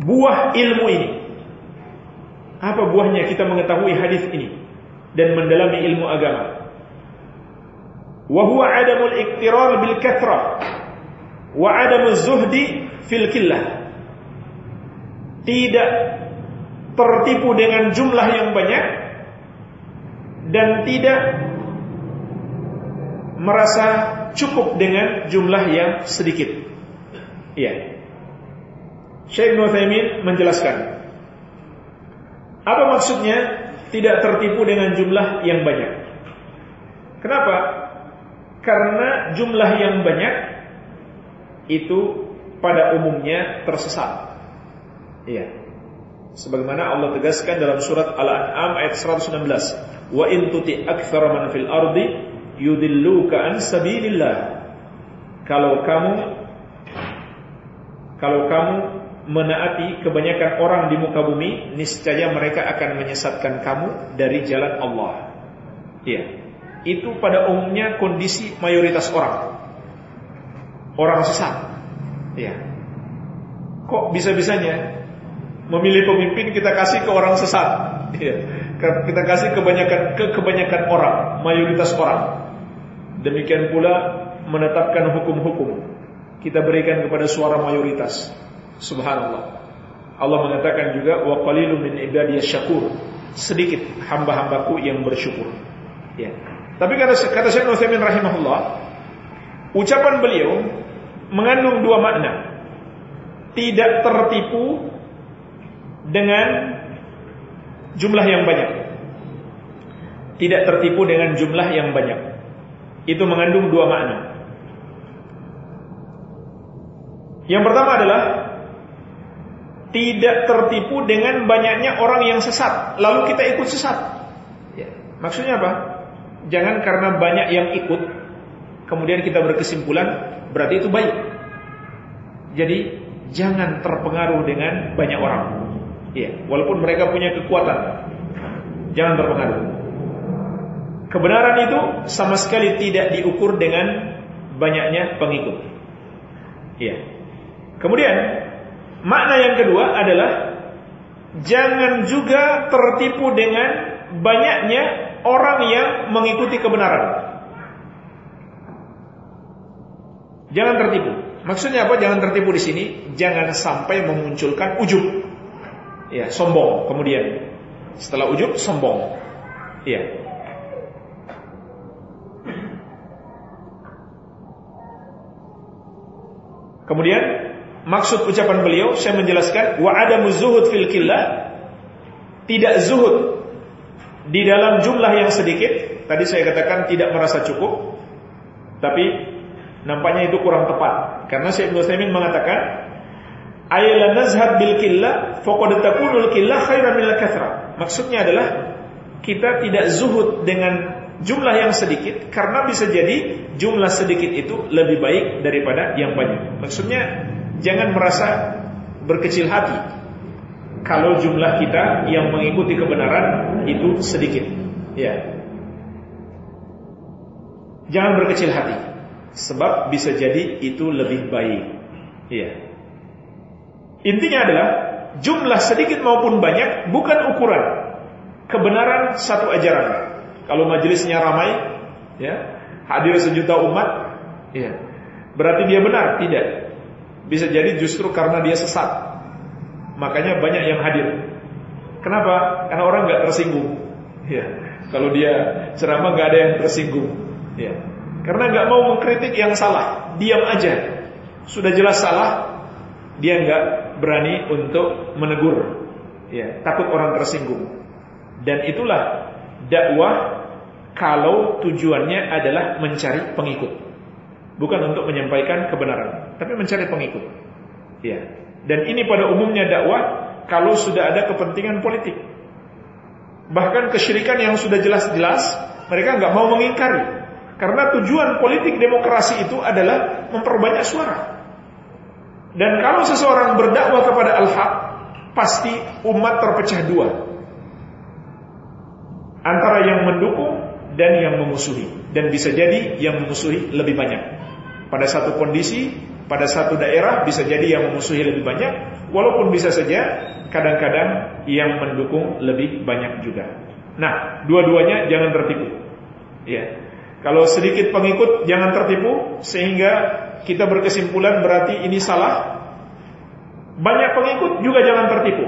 [SPEAKER 1] Buah ilmu ini apa buahnya kita mengetahui hadis ini dan mendalami ilmu agama? Wa huwa adamul iktirar bil kathrah wa adamuz zuhdi fil killah. Tidak tertipu dengan jumlah yang banyak dan tidak merasa cukup dengan jumlah yang sedikit. Iya. Syekh Nuthaimin menjelaskan apa maksudnya tidak tertipu dengan jumlah yang banyak? Kenapa? Karena jumlah yang banyak itu pada umumnya tersesat. Iya. Sebagaimana Allah tegaskan dalam surat Al-An'am ayat 119, "Wa in tuti aktsara man fil ardi yudilluka an sabilillah." Kalau kamu kalau kamu menaati kebanyakan orang di muka bumi, niscaya mereka akan menyesatkan kamu dari jalan Allah. Iya. Itu pada umumnya kondisi mayoritas orang. Orang sesat. Iya. Kok bisa-bisanya memilih pemimpin kita kasih ke orang sesat? Iya. Kita kasih kebanyakan ke kebanyakan orang, mayoritas orang. Demikian pula menetapkan hukum-hukum kita berikan kepada suara mayoritas. Subhanallah. Allah mengatakan juga wa qalilun min ibadiyas syakur. Sedikit hamba-hambaku yang bersyukur. Ya. Tapi kata kata Syekh Utsaimin rahimahullah, ucapan beliau mengandung dua makna. Tidak tertipu dengan jumlah yang banyak. Tidak tertipu dengan jumlah yang banyak. Itu mengandung dua makna. Yang pertama adalah tidak tertipu dengan banyaknya orang yang sesat, lalu kita ikut sesat. Ya. Maksudnya apa? Jangan karena banyak yang ikut, kemudian kita berkesimpulan berarti itu baik. Jadi jangan terpengaruh dengan banyak orang. Ya, walaupun mereka punya kekuatan, jangan terpengaruh. Kebenaran itu sama sekali tidak diukur dengan banyaknya pengikut. Ya. Kemudian Makna yang kedua adalah jangan juga tertipu dengan banyaknya orang yang mengikuti kebenaran. Jangan tertipu. Maksudnya apa? Jangan tertipu di sini. Jangan sampai memunculkan ujub. Ya, sombong kemudian. Setelah ujub, sombong. Ya. Kemudian maksud ucapan beliau saya menjelaskan wa adamu zuhud fil killah tidak zuhud di dalam jumlah yang sedikit. Tadi saya katakan tidak merasa cukup. Tapi nampaknya itu kurang tepat. Karena Syekh Ibnu mengatakan ayla nazhab bil killah faqad takunul killah khairan min kathra. Maksudnya adalah kita tidak zuhud dengan jumlah yang sedikit karena bisa jadi jumlah sedikit itu lebih baik daripada yang banyak. Maksudnya jangan merasa berkecil hati kalau jumlah kita yang mengikuti kebenaran itu sedikit. Ya. Jangan berkecil hati sebab bisa jadi itu lebih baik. Ya. Intinya adalah jumlah sedikit maupun banyak bukan ukuran kebenaran satu ajaran. Kalau majelisnya ramai, ya, hadir sejuta umat, ya, berarti dia benar? Tidak. Bisa jadi justru karena dia sesat. Makanya banyak yang hadir. Kenapa? Karena orang nggak tersinggung. Ya. Kalau dia ceramah nggak ada yang tersinggung. Ya. Karena nggak mau mengkritik yang salah, diam aja. Sudah jelas salah, dia nggak berani untuk menegur. Ya, takut orang tersinggung. Dan itulah dakwah kalau tujuannya adalah mencari pengikut. Bukan untuk menyampaikan kebenaran, tapi mencari pengikut. Ya. Dan ini pada umumnya dakwah kalau sudah ada kepentingan politik. Bahkan kesyirikan yang sudah jelas-jelas mereka nggak mau mengingkari. Karena tujuan politik demokrasi itu adalah memperbanyak suara. Dan kalau seseorang berdakwah kepada al-haq, pasti umat terpecah dua. Antara yang mendukung dan yang memusuhi dan bisa jadi yang memusuhi lebih banyak. Pada satu kondisi, pada satu daerah bisa jadi yang memusuhi lebih banyak, walaupun bisa saja kadang-kadang yang mendukung lebih banyak juga. Nah, dua-duanya jangan tertipu. Ya. Kalau sedikit pengikut jangan tertipu sehingga kita berkesimpulan berarti ini salah. Banyak pengikut juga jangan tertipu.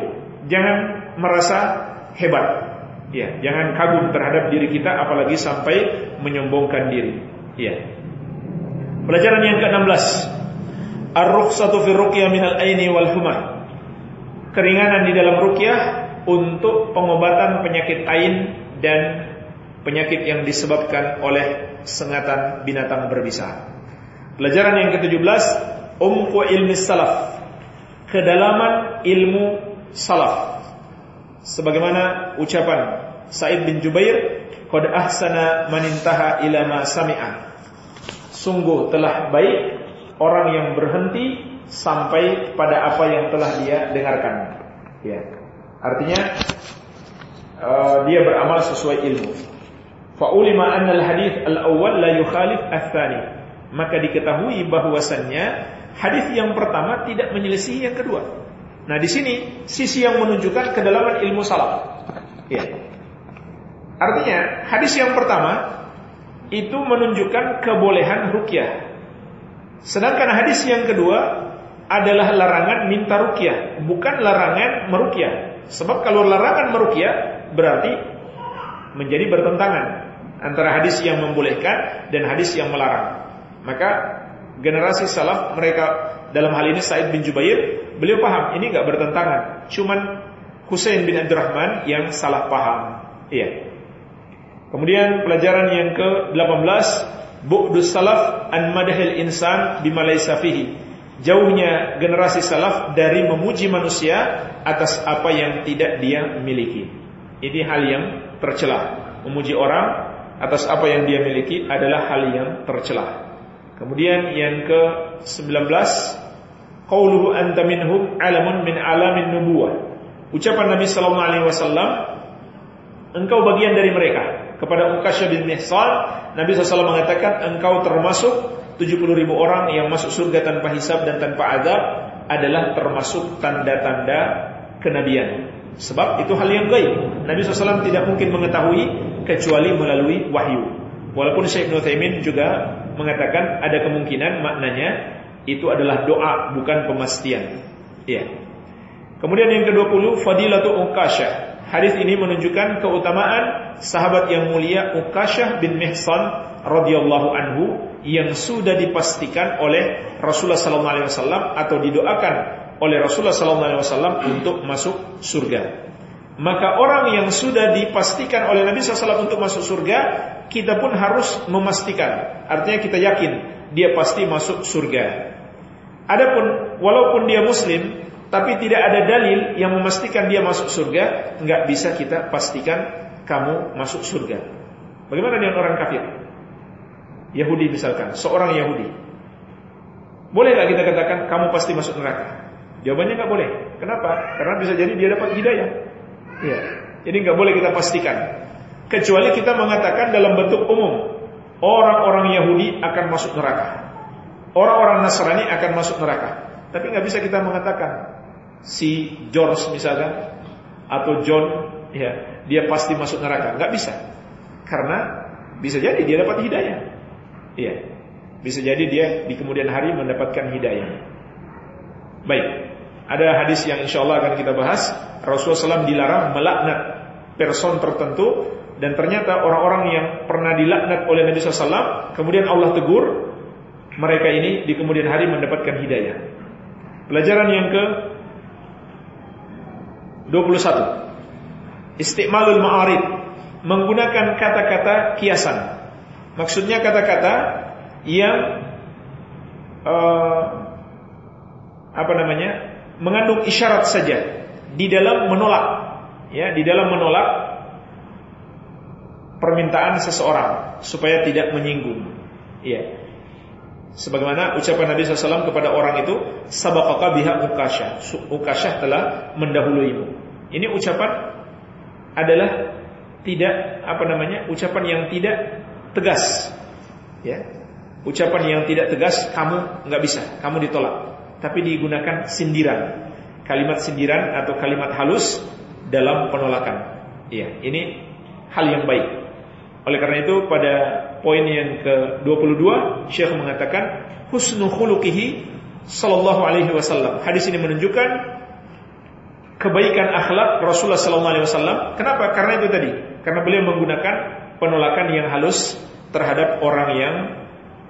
[SPEAKER 1] Jangan merasa hebat. Ya, jangan kagum terhadap diri kita apalagi sampai menyombongkan diri. Ya. Pelajaran yang ke-16. Ar-rukhsatu fi ruqyah minal aini wal humah. Keringanan di dalam ruqyah untuk pengobatan penyakit ain dan penyakit yang disebabkan oleh sengatan binatang berbisa. Pelajaran yang ke-17, umku ilmi salaf. Kedalaman ilmu salaf sebagaimana ucapan Sa'id bin Jubair qad ahsana man intaha ila sami'a sungguh telah baik orang yang berhenti sampai pada apa yang telah dia dengarkan. Ya. Artinya uh, dia beramal sesuai ilmu. Fa ulima anna al hadith al awwal la yukhalif ats-tsani maka diketahui bahwasannya hadis yang pertama tidak menyelisihi yang kedua. Nah di sini sisi yang menunjukkan kedalaman ilmu salaf. Ya. Artinya hadis yang pertama itu menunjukkan kebolehan rukyah. Sedangkan hadis yang kedua adalah larangan minta rukyah, bukan larangan merukyah. Sebab kalau larangan merukyah berarti menjadi bertentangan antara hadis yang membolehkan dan hadis yang melarang. Maka generasi salaf mereka dalam hal ini Said bin Jubair Beliau paham ini nggak bertentangan, cuman Husain bin Abdurrahman yang salah paham. Iya. Kemudian pelajaran yang ke-18 Bu'dus salaf an madahil insan bima laysa fihi. Jauhnya generasi salaf dari memuji manusia atas apa yang tidak dia miliki. Ini hal yang tercela. Memuji orang atas apa yang dia miliki adalah hal yang tercela. Kemudian yang ke-19 qauluhu anta minhum alamun min alamin nubuwah. Ucapan Nabi sallallahu alaihi wasallam engkau bagian dari mereka. Kepada Uqasyah bin Mihsan, Nabi SAW mengatakan engkau termasuk 70 ribu orang yang masuk surga tanpa hisab dan tanpa adab adalah termasuk tanda-tanda kenabian. Sebab itu hal yang gaib. Nabi SAW tidak mungkin mengetahui kecuali melalui wahyu. Walaupun Syekh Taimin juga mengatakan ada kemungkinan maknanya itu adalah doa bukan pemastian. Iya. Kemudian yang ke-20 Fadilatu Uqasyah. Hadis ini menunjukkan keutamaan sahabat yang mulia Uqasyah bin Mihsan radhiyallahu anhu yang sudah dipastikan oleh Rasulullah sallallahu alaihi wasallam atau didoakan oleh Rasulullah sallallahu alaihi wasallam untuk masuk surga. Maka orang yang sudah dipastikan oleh Nabi SAW untuk masuk surga, kita pun harus memastikan. Artinya kita yakin dia pasti masuk surga. Adapun walaupun dia muslim, tapi tidak ada dalil yang memastikan dia masuk surga, nggak bisa kita pastikan kamu masuk surga. Bagaimana dengan orang kafir? Yahudi misalkan, seorang Yahudi. Boleh nggak kita katakan kamu pasti masuk neraka? Jawabannya nggak boleh. Kenapa? Karena bisa jadi dia dapat hidayah. Ya. Jadi nggak boleh kita pastikan. Kecuali kita mengatakan dalam bentuk umum, orang-orang Yahudi akan masuk neraka. Orang-orang Nasrani akan masuk neraka. Tapi nggak bisa kita mengatakan si George misalkan atau John ya dia pasti masuk neraka. Nggak bisa. Karena bisa jadi dia dapat hidayah. Iya. Bisa jadi dia di kemudian hari mendapatkan hidayah. Baik. Ada hadis yang insya Allah akan kita bahas Rasulullah SAW dilarang melaknat person tertentu dan ternyata orang-orang yang pernah dilaknat oleh Nabi SAW kemudian Allah tegur mereka ini di kemudian hari mendapatkan hidayah. Pelajaran yang ke 21 Istiqmalul ma'arid. Menggunakan kata-kata kiasan. Maksudnya kata-kata Yang uh, Apa namanya Mengandung isyarat saja. Di dalam menolak. Ya di dalam menolak permintaan seseorang supaya tidak menyinggung. Ya sebagaimana ucapan Nabi SAW kepada orang itu sabaqaka biha ukasyah ukasyah telah mendahuluimu. Ini ucapan adalah tidak apa namanya ucapan yang tidak tegas. Ya. Ucapan yang tidak tegas kamu nggak bisa kamu ditolak. Tapi digunakan sindiran. Kalimat sindiran atau kalimat halus dalam penolakan. Iya, ini hal yang baik. Oleh karena itu pada poin yang ke-22 Syekh mengatakan husnu khuluqihi sallallahu alaihi wasallam. Hadis ini menunjukkan kebaikan akhlak Rasulullah sallallahu alaihi wasallam. Kenapa? Karena itu tadi. Karena beliau menggunakan penolakan yang halus terhadap orang yang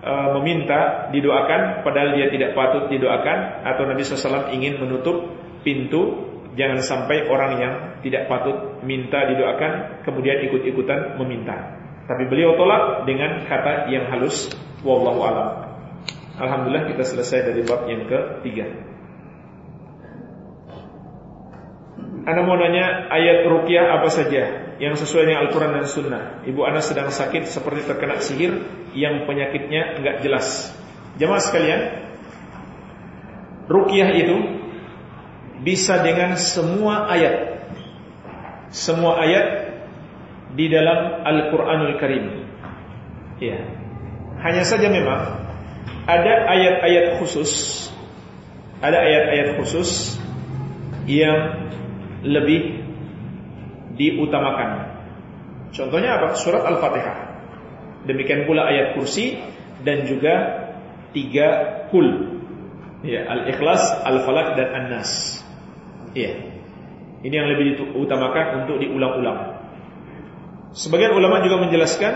[SPEAKER 1] uh, meminta didoakan padahal dia tidak patut didoakan atau Nabi SAW ingin menutup pintu jangan sampai orang yang tidak patut minta didoakan kemudian ikut-ikutan meminta. Tapi beliau tolak dengan kata yang halus wallahu alam. Alhamdulillah kita selesai dari bab yang ketiga. Anda mau nanya ayat rukyah apa saja yang sesuai dengan Al-Quran dan Sunnah. Ibu Ana sedang sakit seperti terkena sihir yang penyakitnya enggak jelas. Jemaah sekalian, rukyah itu bisa dengan semua ayat. Semua ayat di dalam Al-Qur'anul Karim. Ya. Hanya saja memang ada ayat-ayat khusus ada ayat-ayat khusus yang lebih diutamakan. Contohnya apa? Surat Al-Fatihah. Demikian pula ayat kursi dan juga tiga kul. Ya, Al-Ikhlas, Al-Falaq dan An-Nas. Iya. Ini yang lebih diutamakan untuk diulang-ulang. Sebagian ulama juga menjelaskan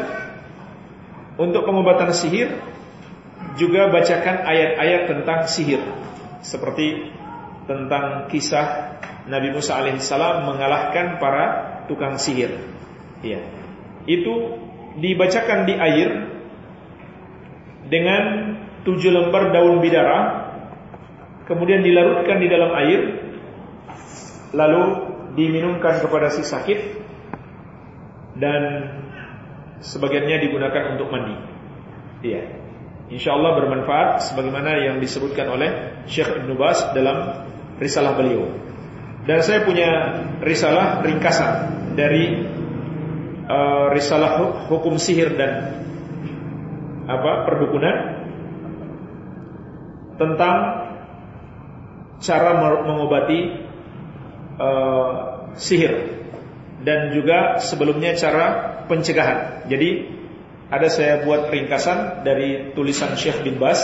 [SPEAKER 1] untuk pengobatan sihir juga bacakan ayat-ayat tentang sihir seperti tentang kisah Nabi Musa alaihissalam mengalahkan para tukang sihir. Iya. Itu dibacakan di air dengan tujuh lembar daun bidara, kemudian dilarutkan di dalam air lalu diminumkan kepada si sakit dan sebagiannya digunakan untuk mandi. Iya. Insya Allah bermanfaat sebagaimana yang disebutkan oleh Syekh Ibn Bas dalam risalah beliau. Dan saya punya risalah ringkasan dari uh, risalah hukum sihir dan apa perdukunan tentang cara mengobati uh, sihir dan juga sebelumnya cara pencegahan. Jadi ada saya buat ringkasan dari tulisan Syekh bin Bas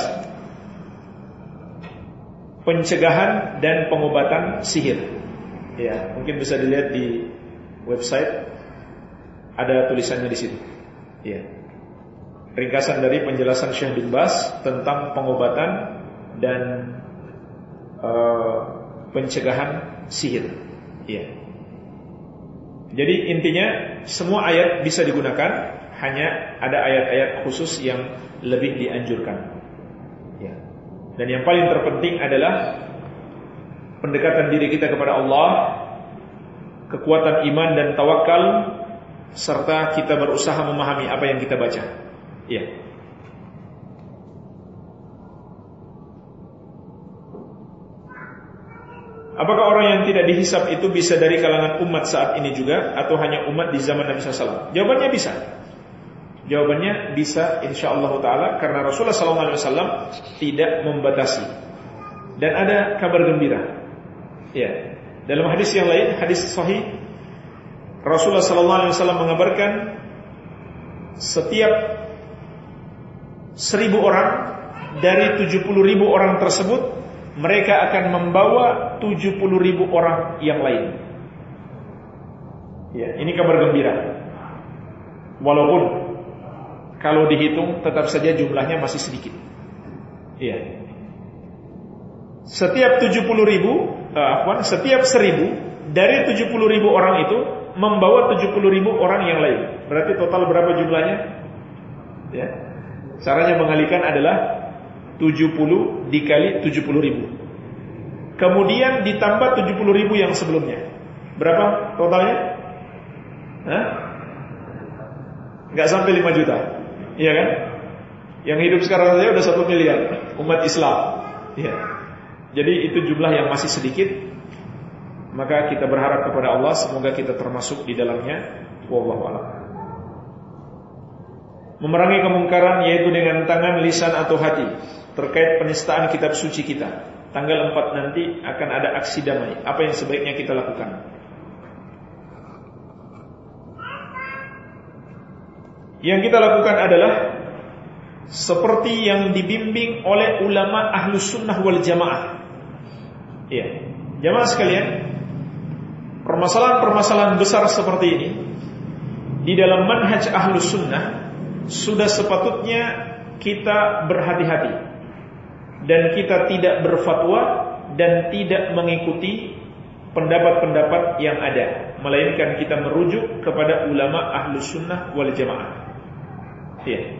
[SPEAKER 1] pencegahan dan pengobatan sihir. Ya, mungkin bisa dilihat di website ada tulisannya di situ. Ya. Ringkasan dari penjelasan Syekh bin Bas tentang pengobatan dan uh, pencegahan sihir. Ya. Jadi intinya semua ayat bisa digunakan, hanya ada ayat-ayat khusus yang lebih dianjurkan. Ya. Dan yang paling terpenting adalah pendekatan diri kita kepada Allah, kekuatan iman dan tawakal, serta kita berusaha memahami apa yang kita baca. Ya. Apakah orang yang tidak dihisap itu bisa dari kalangan umat saat ini juga atau hanya umat di zaman Nabi SAW? Jawabannya bisa. Jawabannya bisa insya Allah Taala karena Rasulullah SAW tidak membatasi. Dan ada kabar gembira. Ya, dalam hadis yang lain, hadis sahih, Rasulullah SAW mengabarkan setiap seribu orang dari tujuh puluh ribu orang tersebut mereka akan membawa 70 ribu orang yang lain. Ya, ini kabar gembira. Walaupun kalau dihitung tetap saja jumlahnya masih sedikit. Ya. Setiap 70 ribu, uh, setiap seribu dari 70 ribu orang itu membawa 70 ribu orang yang lain. Berarti total berapa jumlahnya? Ya. Caranya mengalihkan adalah 70 dikali 70 ribu. Kemudian ditambah 70 ribu yang sebelumnya. Berapa totalnya? Hah? Gak sampai 5 juta. Iya kan? Yang hidup sekarang saja udah 1 miliar. Umat Islam. Iya. Jadi itu jumlah yang masih sedikit. Maka kita berharap kepada Allah Semoga kita termasuk di dalamnya. Wallahualam Memerangi kemungkaran yaitu dengan tangan, lisan atau hati terkait penistaan kitab suci kita. Tanggal 4 nanti akan ada aksi damai. Apa yang sebaiknya kita lakukan? Yang kita lakukan adalah seperti yang dibimbing oleh ulama ahlus sunnah wal jamaah. Iya, jamaah sekalian, permasalahan-permasalahan besar seperti ini di dalam manhaj ahlus sunnah sudah sepatutnya kita berhati-hati dan kita tidak berfatwa dan tidak mengikuti pendapat-pendapat yang ada. Melainkan kita merujuk kepada ulama ahlus sunnah wal jamaah. Ya.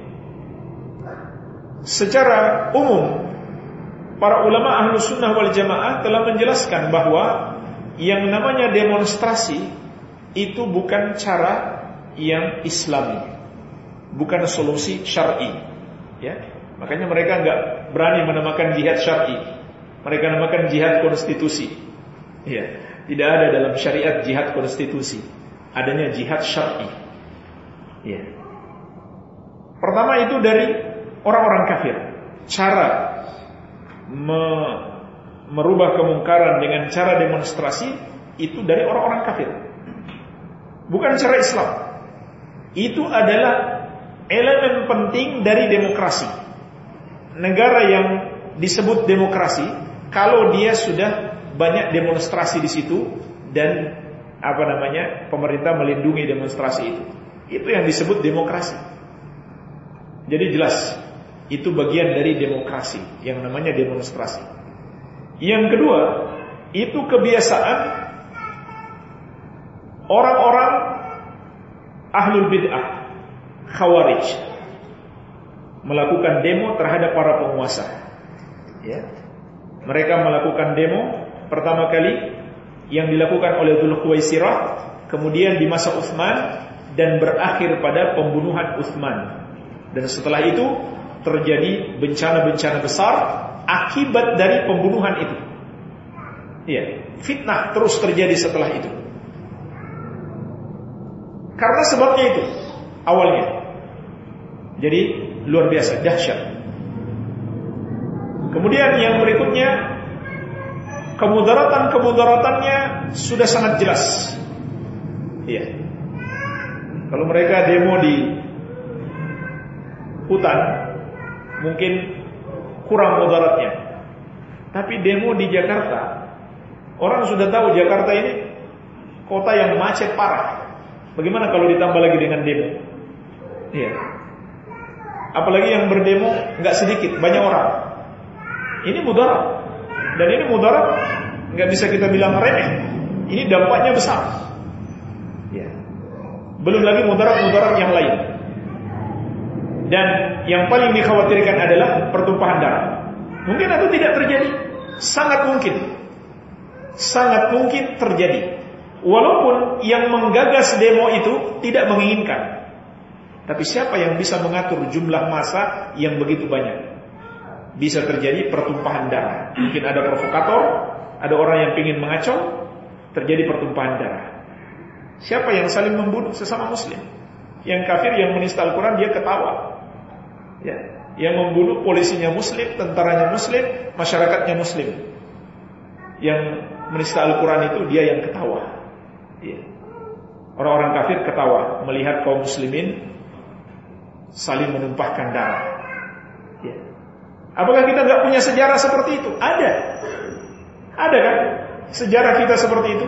[SPEAKER 1] secara umum para ulama ahlus sunnah wal jamaah telah menjelaskan bahwa yang namanya demonstrasi itu bukan cara yang islami. Bukan solusi syar'i. Ya. Makanya mereka nggak berani menamakan jihad syar'i. Mereka namakan jihad konstitusi. Ya, tidak ada dalam syariat jihad konstitusi. Adanya jihad syar'i. Ya. Pertama itu dari orang-orang kafir. Cara me merubah kemungkaran dengan cara demonstrasi itu dari orang-orang kafir. Bukan cara Islam. Itu adalah elemen penting dari demokrasi negara yang disebut demokrasi kalau dia sudah banyak demonstrasi di situ dan apa namanya pemerintah melindungi demonstrasi itu. Itu yang disebut demokrasi. Jadi jelas itu bagian dari demokrasi yang namanya demonstrasi. Yang kedua, itu kebiasaan orang-orang ahlul bid'ah, khawarij melakukan demo terhadap para penguasa. Ya. Mereka melakukan demo pertama kali yang dilakukan oleh Dhul Khuwaisirah, kemudian di masa Utsman dan berakhir pada pembunuhan Utsman. Dan setelah itu terjadi bencana-bencana besar akibat dari pembunuhan itu. Ya, fitnah terus terjadi setelah itu. Karena sebabnya itu awalnya. Jadi luar biasa, dahsyat. Kemudian yang berikutnya kemudaratan-kemudaratannya sudah sangat jelas. Iya. Kalau mereka demo di hutan, mungkin kurang mudaratnya. Tapi demo di Jakarta, orang sudah tahu Jakarta ini kota yang macet parah. Bagaimana kalau ditambah lagi dengan demo? Iya. Apalagi yang berdemo nggak sedikit, banyak orang. Ini mudarat. Dan ini mudarat nggak bisa kita bilang remeh. Ini dampaknya besar. Ya. Belum lagi mudarat-mudarat yang lain. Dan yang paling dikhawatirkan adalah pertumpahan darah. Mungkin atau tidak terjadi? Sangat mungkin. Sangat mungkin terjadi. Walaupun yang menggagas demo itu tidak menginginkan. Tapi siapa yang bisa mengatur jumlah massa yang begitu banyak? Bisa terjadi pertumpahan darah. Mungkin ada provokator, ada orang yang ingin mengacau, terjadi pertumpahan darah. Siapa yang saling membunuh sesama muslim? Yang kafir yang menista Al-Quran dia ketawa. Ya, yang membunuh polisinya muslim, tentaranya muslim, masyarakatnya muslim. Yang menista Al-Quran itu dia yang ketawa. Ya. Orang-orang kafir ketawa melihat kaum muslimin saling menumpahkan darah. Ya. Apakah kita nggak punya sejarah seperti itu? Ada. Ada kan? Sejarah kita seperti itu.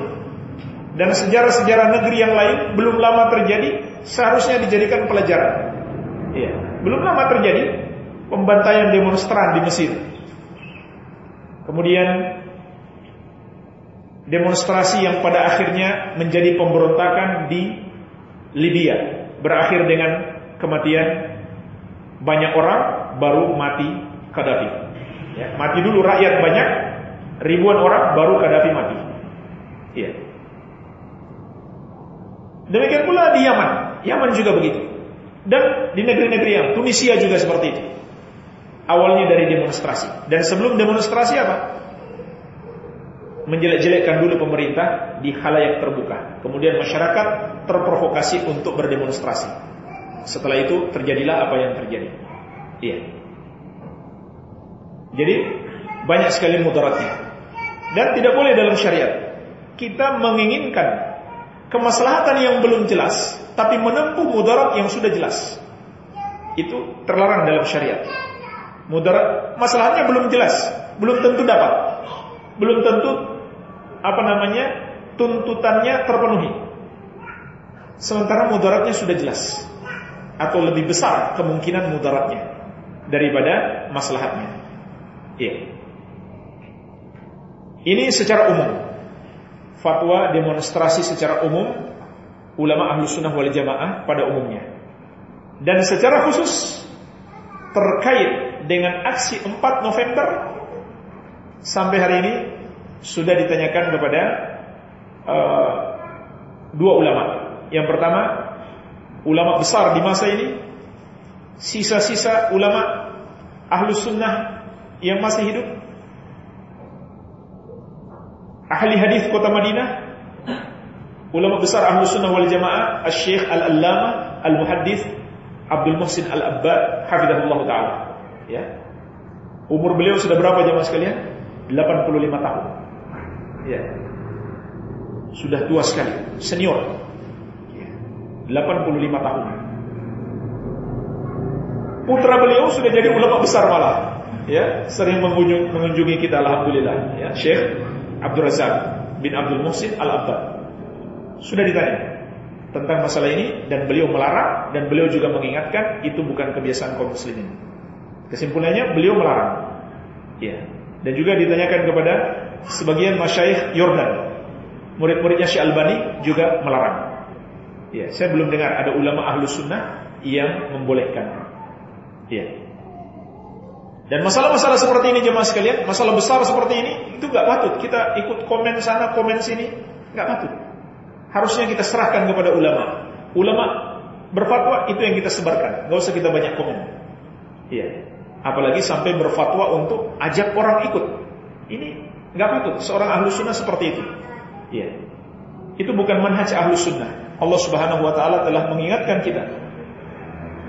[SPEAKER 1] Dan sejarah-sejarah negeri yang lain belum lama terjadi, seharusnya dijadikan pelajaran. Ya. Belum lama terjadi pembantaian demonstran di Mesir. Kemudian demonstrasi yang pada akhirnya menjadi pemberontakan di Libya berakhir dengan kematian banyak orang baru mati Gaddafi. Ya, mati dulu rakyat banyak, ribuan orang baru Gaddafi mati. Ya. Demikian pula di Yaman, Yaman juga begitu. Dan di negeri-negeri yang Tunisia juga seperti itu. Awalnya dari demonstrasi. Dan sebelum demonstrasi apa? menjelek-jelekkan dulu pemerintah di halayak terbuka. Kemudian masyarakat terprovokasi untuk berdemonstrasi. Setelah itu terjadilah apa yang terjadi. Iya. Jadi banyak sekali mudaratnya. Dan tidak boleh dalam syariat kita menginginkan kemaslahatan yang belum jelas tapi menempuh mudarat yang sudah jelas. Itu terlarang dalam syariat. Mudarat masalahnya belum jelas, belum tentu dapat. Belum tentu apa namanya tuntutannya terpenuhi. Sementara mudaratnya sudah jelas atau lebih besar kemungkinan mudaratnya daripada maslahatnya. Iya. Ini secara umum. Fatwa demonstrasi secara umum ulama ahlu sunnah wal jamaah pada umumnya. Dan secara khusus terkait dengan aksi 4 November sampai hari ini sudah ditanyakan kepada uh, dua ulama. Yang pertama, ulama besar di masa ini, sisa-sisa ulama ahlus sunnah yang masih hidup, ahli hadis kota Madinah, ulama besar ahlus sunnah wal jamaah, al-syekh al-allama al-muhaddis Abdul Muhsin al-Abbad, hafidhahullah ta'ala. Ya. Umur beliau sudah berapa jamaah sekalian? 85 tahun. Ya. Sudah tua sekali, senior. 85 tahun. Putra beliau sudah jadi ulama besar malah. Ya, sering mengunjung, mengunjungi kita alhamdulillah, ya. Syekh Abdul Razak bin Abdul Muhsin Al-Abbad. Sudah ditanya tentang masalah ini dan beliau melarang dan beliau juga mengingatkan itu bukan kebiasaan kaum muslimin. Kesimpulannya beliau melarang. Ya. Dan juga ditanyakan kepada sebagian masyayikh Yordan. Murid-muridnya Syekh Albani juga melarang. Ya, saya belum dengar ada ulama ahlu sunnah yang membolehkan. Ya. Dan masalah-masalah seperti ini jemaah sekalian, masalah besar seperti ini itu nggak patut kita ikut komen sana, komen sini, nggak patut. Harusnya kita serahkan kepada ulama. Ulama berfatwa itu yang kita sebarkan, nggak usah kita banyak komen. Iya. Apalagi sampai berfatwa untuk ajak orang ikut. Ini Nggak patut seorang ahlu sunnah seperti itu. Ya. Itu bukan manhaj ahlu sunnah. Allah subhanahu wa ta'ala telah mengingatkan kita.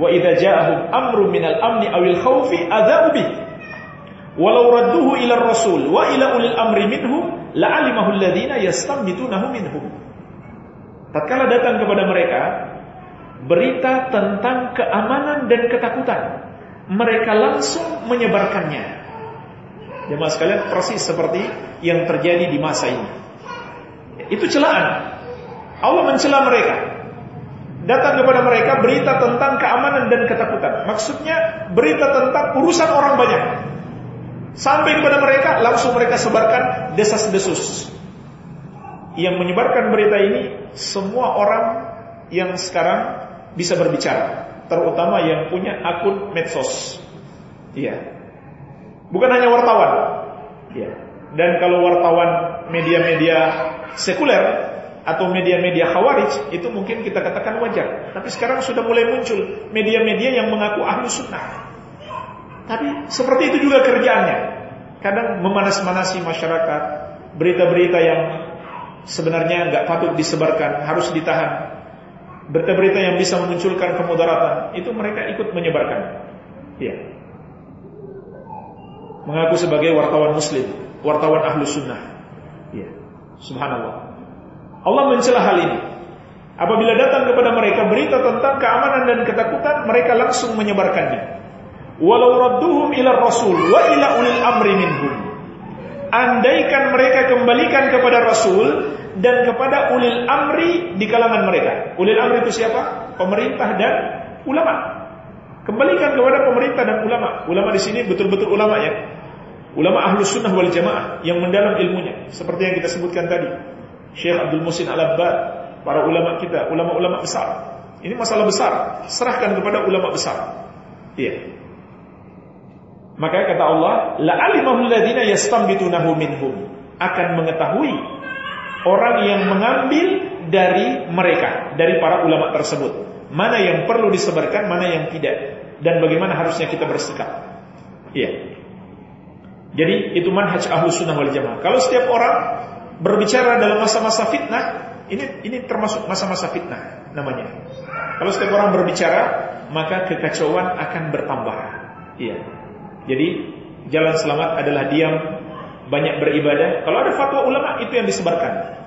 [SPEAKER 1] Wa idha ja'ahum amru minal amni awil khawfi adha'u bih. Walau radduhu ila rasul wa ila ulil amri minhum la'alimahu alladhina yastambitunahu minhum. Tatkala datang kepada mereka berita tentang keamanan dan ketakutan, mereka langsung menyebarkannya. Jemaah sekalian persis seperti yang terjadi di masa ini. Itu celaan. Allah mencela mereka. Datang kepada mereka berita tentang keamanan dan ketakutan. Maksudnya berita tentang urusan orang banyak. Sampai kepada mereka langsung mereka sebarkan desas-desus. Yang menyebarkan berita ini semua orang yang sekarang bisa berbicara, terutama yang punya akun medsos. Iya. Bukan hanya wartawan. Ya. Dan kalau wartawan media-media sekuler atau media-media khawarij itu mungkin kita katakan wajar. Tapi sekarang sudah mulai muncul media-media yang mengaku ahlu sunnah. Tapi seperti itu juga kerjaannya. Kadang memanas-manasi masyarakat, berita-berita yang sebenarnya nggak patut disebarkan, harus ditahan. Berita-berita yang bisa memunculkan kemudaratan, itu mereka ikut menyebarkan. Ya mengaku sebagai wartawan muslim, wartawan ahlu sunnah. Ya, subhanallah. Allah mencela hal ini. Apabila datang kepada mereka berita tentang keamanan dan ketakutan, mereka langsung menyebarkannya. Walau radduhum ila rasul wa ila ulil amri minhum. Andaikan mereka kembalikan kepada rasul dan kepada ulil amri di kalangan mereka. Ulil amri itu siapa? Pemerintah dan ulama. Kembalikan kepada pemerintah dan ulama. Ulama di sini betul-betul ulama ya. Ulama ahlu sunnah wal jamaah yang mendalam ilmunya. Seperti yang kita sebutkan tadi. Syekh Abdul Musin Al-Abbad. Para ulama kita, ulama-ulama besar. Ini masalah besar. Serahkan kepada ulama besar. Iya. Maka kata Allah, la'alimahul ladina yastambitunahu minhum. Akan mengetahui orang yang mengambil dari mereka, dari para ulama tersebut mana yang perlu disebarkan, mana yang tidak, dan bagaimana harusnya kita bersikap. Iya. Jadi itu manhaj ahlu sunnah wal jamaah. Kalau setiap orang berbicara dalam masa-masa fitnah, ini ini termasuk masa-masa fitnah namanya. Kalau setiap orang berbicara, maka kekacauan akan bertambah. Iya. Jadi jalan selamat adalah diam, banyak beribadah. Kalau ada fatwa ulama itu yang disebarkan.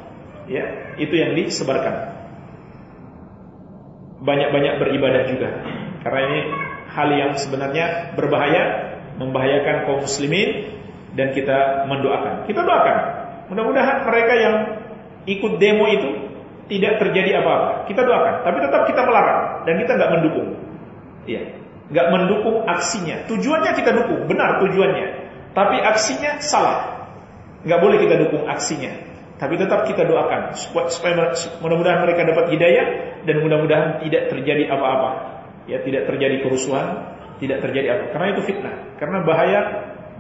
[SPEAKER 1] Ya, itu yang disebarkan banyak-banyak beribadah juga. Karena ini hal yang sebenarnya berbahaya, membahayakan kaum muslimin dan kita mendoakan. Kita doakan. Mudah-mudahan mereka yang ikut demo itu tidak terjadi apa-apa. Kita doakan, tapi tetap kita melarang dan kita nggak mendukung. Iya, nggak mendukung aksinya. Tujuannya kita dukung, benar tujuannya. Tapi aksinya salah. Nggak boleh kita dukung aksinya. Tapi tetap kita doakan supaya mudah-mudahan mereka dapat hidayah dan mudah-mudahan tidak terjadi apa-apa. Ya, tidak terjadi kerusuhan, tidak terjadi apa. Karena itu fitnah. Karena bahaya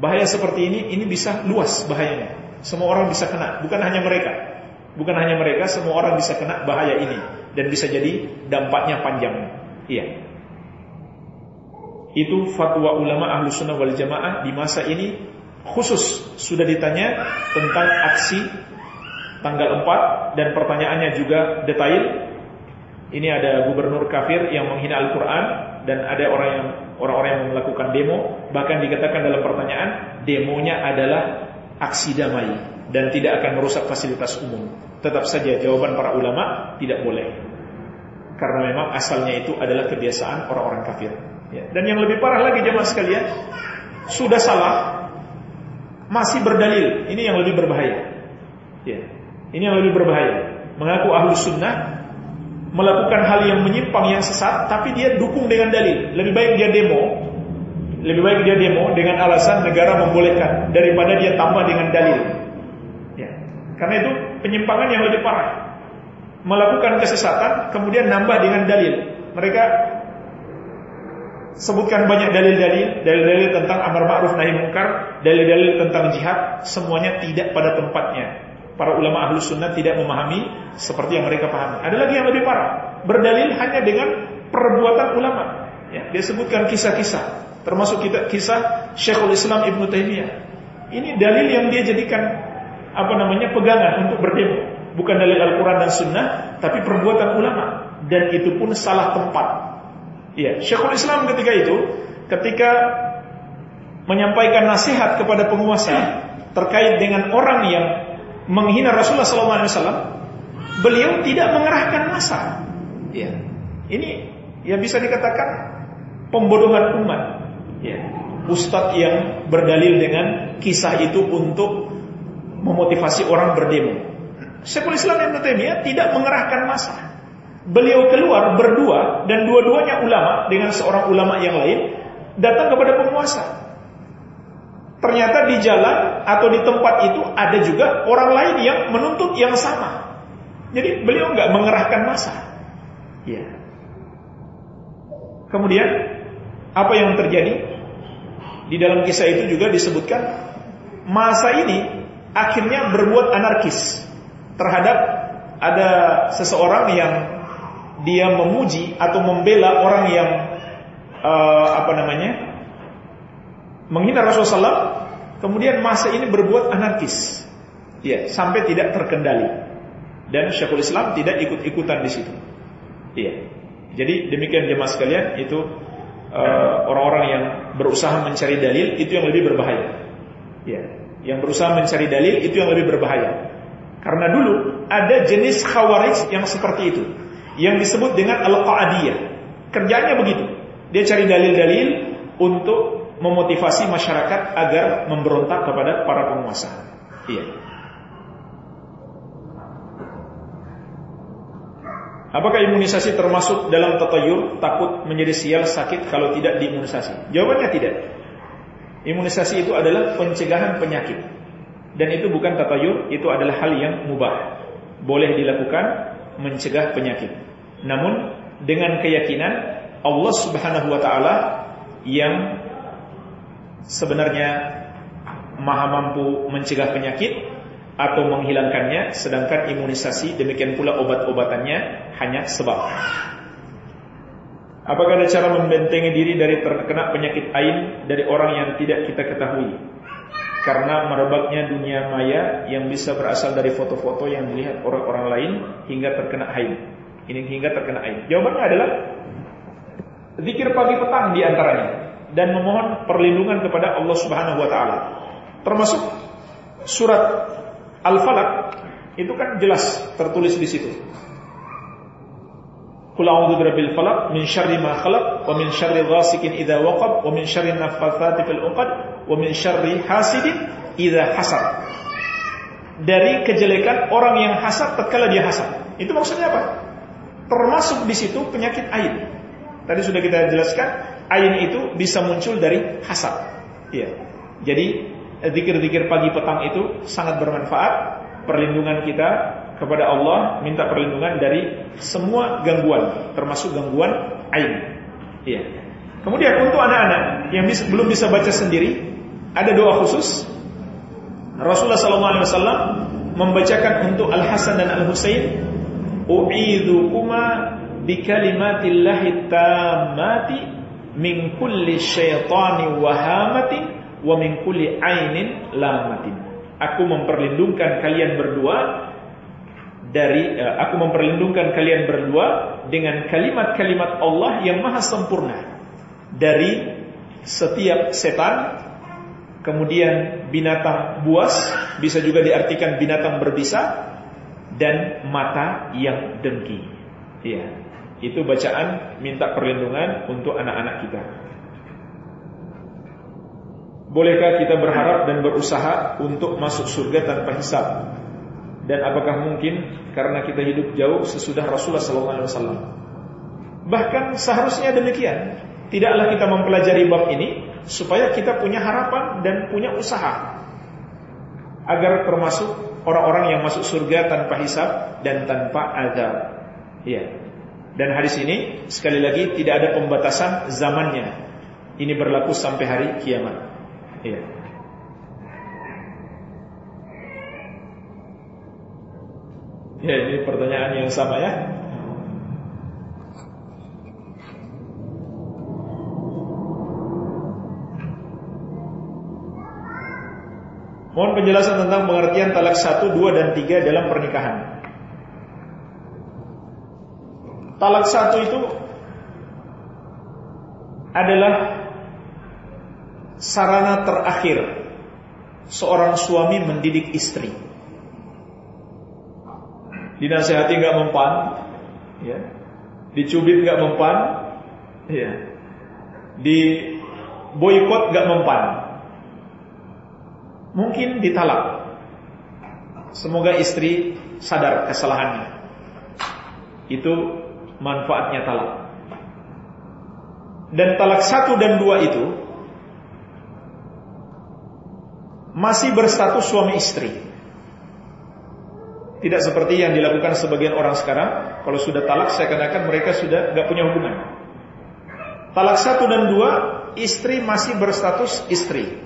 [SPEAKER 1] bahaya seperti ini ini bisa luas bahayanya. Semua orang bisa kena, bukan hanya mereka. Bukan hanya mereka, semua orang bisa kena bahaya ini dan bisa jadi dampaknya panjang. Iya. Itu fatwa ulama ahlu sunnah wal jamaah di masa ini khusus sudah ditanya tentang aksi tanggal 4 dan pertanyaannya juga detail. Ini ada gubernur kafir yang menghina Al-Qur'an dan ada orang yang orang-orang yang melakukan demo, bahkan dikatakan dalam pertanyaan demonya adalah aksi damai dan tidak akan merusak fasilitas umum. Tetap saja jawaban para ulama tidak boleh. Karena memang asalnya itu adalah kebiasaan orang-orang kafir. Ya. Dan yang lebih parah lagi jemaah sekalian, sudah salah masih berdalil. Ini yang lebih berbahaya. Ya. Ini yang lebih berbahaya. Mengaku ahlu sunnah melakukan hal yang menyimpang yang sesat, tapi dia dukung dengan dalil. Lebih baik dia demo, lebih baik dia demo dengan alasan negara membolehkan daripada dia tambah dengan dalil. Ya. Karena itu penyimpangan yang lebih parah. Melakukan kesesatan kemudian nambah dengan dalil. Mereka sebutkan banyak dalil-dalil, dalil-dalil tentang amar ma'ruf nahi munkar, dalil-dalil tentang jihad, semuanya tidak pada tempatnya para ulama ahlu sunnah tidak memahami seperti yang mereka pahami. Ada lagi yang lebih parah, berdalil hanya dengan perbuatan ulama. Ya, dia sebutkan kisah-kisah, termasuk kita kisah Syekhul Islam Ibn Taimiyah. Ini dalil yang dia jadikan apa namanya pegangan untuk berdemo, bukan dalil Al-Quran dan Sunnah, tapi perbuatan ulama, dan itu pun salah tempat. Ya, Syekhul Islam ketika itu, ketika menyampaikan nasihat kepada penguasa terkait dengan orang yang menghina Rasulullah SAW, beliau tidak mengerahkan masa. Ya. Ini ya bisa dikatakan pembodohan umat. Ya. Ustadz yang berdalil dengan kisah itu untuk memotivasi orang berdemo. Syekhul Islam Ibn Taimiyah tidak mengerahkan masa. Beliau keluar berdua dan dua-duanya ulama dengan seorang ulama yang lain datang kepada penguasa. Ternyata di jalan atau di tempat itu ada juga orang lain yang menuntut yang sama. Jadi beliau nggak mengerahkan masa. Ya. Kemudian apa yang terjadi? Di dalam kisah itu juga disebutkan masa ini akhirnya berbuat anarkis terhadap ada seseorang yang dia memuji atau membela orang yang uh, apa namanya menghina Rasulullah kemudian masa ini berbuat anarkis, ya sampai tidak terkendali dan Syekhul Islam tidak ikut-ikutan di situ. Iya. Jadi demikian jemaah sekalian itu orang-orang yang berusaha mencari dalil itu yang lebih berbahaya. Ya, yang berusaha mencari dalil itu yang lebih berbahaya. Karena dulu ada jenis khawarij yang seperti itu, yang disebut dengan al-qa'adiyah. Kerjanya begitu. Dia cari dalil-dalil untuk memotivasi masyarakat agar memberontak kepada para penguasa. Iya. Apakah imunisasi termasuk dalam tatayur takut menjadi sial sakit kalau tidak diimunisasi? Jawabannya tidak. Imunisasi itu adalah pencegahan penyakit. Dan itu bukan tatayur, itu adalah hal yang mubah. Boleh dilakukan mencegah penyakit. Namun dengan keyakinan Allah Subhanahu wa taala yang sebenarnya maha mampu mencegah penyakit atau menghilangkannya sedangkan imunisasi demikian pula obat-obatannya hanya sebab Apakah ada cara membentengi diri dari terkena penyakit ain dari orang yang tidak kita ketahui karena merebaknya dunia maya yang bisa berasal dari foto-foto yang dilihat orang-orang lain hingga terkena ain. Ini hingga terkena ain. Jawabannya adalah zikir pagi petang di antaranya dan memohon perlindungan kepada Allah Subhanahu wa taala. Termasuk surat Al-Falaq itu kan jelas tertulis di situ. Qul a'udzu birabbil falaq min syarri ma khalaq wa min syarri ghasikin idza waqab wa min syarri naffatsati fil 'uqad wa min syarri hasidin idza hasad. Dari kejelekan orang yang hasad tatkala dia hasad. Itu maksudnya apa? Termasuk di situ penyakit ain. Tadi sudah kita jelaskan ain itu bisa muncul dari hasad. Ya. Jadi zikir-zikir pagi petang itu sangat bermanfaat. Perlindungan kita kepada Allah minta perlindungan dari semua gangguan, termasuk gangguan ain. Ya. Kemudian untuk anak-anak yang bisa, belum bisa baca sendiri, ada doa khusus. Rasulullah SAW membacakan untuk Al Hasan dan Al Husain, "U'idukuma bi kalimatillahi tammati min kulli syaitani wahamatin wa min kulli ainin lamatin. Aku memperlindungkan kalian berdua dari uh, aku memperlindungkan kalian berdua dengan kalimat-kalimat Allah yang maha sempurna dari setiap setan kemudian binatang buas bisa juga diartikan binatang berbisa dan mata yang dengki. Iya. Itu bacaan minta perlindungan untuk anak-anak kita. Bolehkah kita berharap dan berusaha untuk masuk surga tanpa hisab? Dan apakah mungkin karena kita hidup jauh sesudah Rasulullah SAW? Bahkan seharusnya demikian. Tidaklah kita mempelajari bab ini supaya kita punya harapan dan punya usaha agar termasuk orang-orang yang masuk surga tanpa hisab dan tanpa azab. Ya. Dan hadis ini sekali lagi tidak ada pembatasan zamannya. Ini berlaku sampai hari kiamat. Iya. Ya, ini pertanyaan yang sama ya. Mohon penjelasan tentang pengertian talak 1, 2, dan 3 dalam pernikahan. Talak satu itu adalah sarana terakhir seorang suami mendidik istri. Dinasehati nggak mempan, ya. Dicubit nggak mempan, ya. Di boykot nggak mempan. Mungkin ditalak. Semoga istri sadar kesalahannya. Itu manfaatnya talak. Dan talak satu dan dua itu masih berstatus suami istri. Tidak seperti yang dilakukan sebagian orang sekarang. Kalau sudah talak, seakan-akan mereka sudah nggak punya hubungan. Talak satu dan dua, istri masih berstatus istri.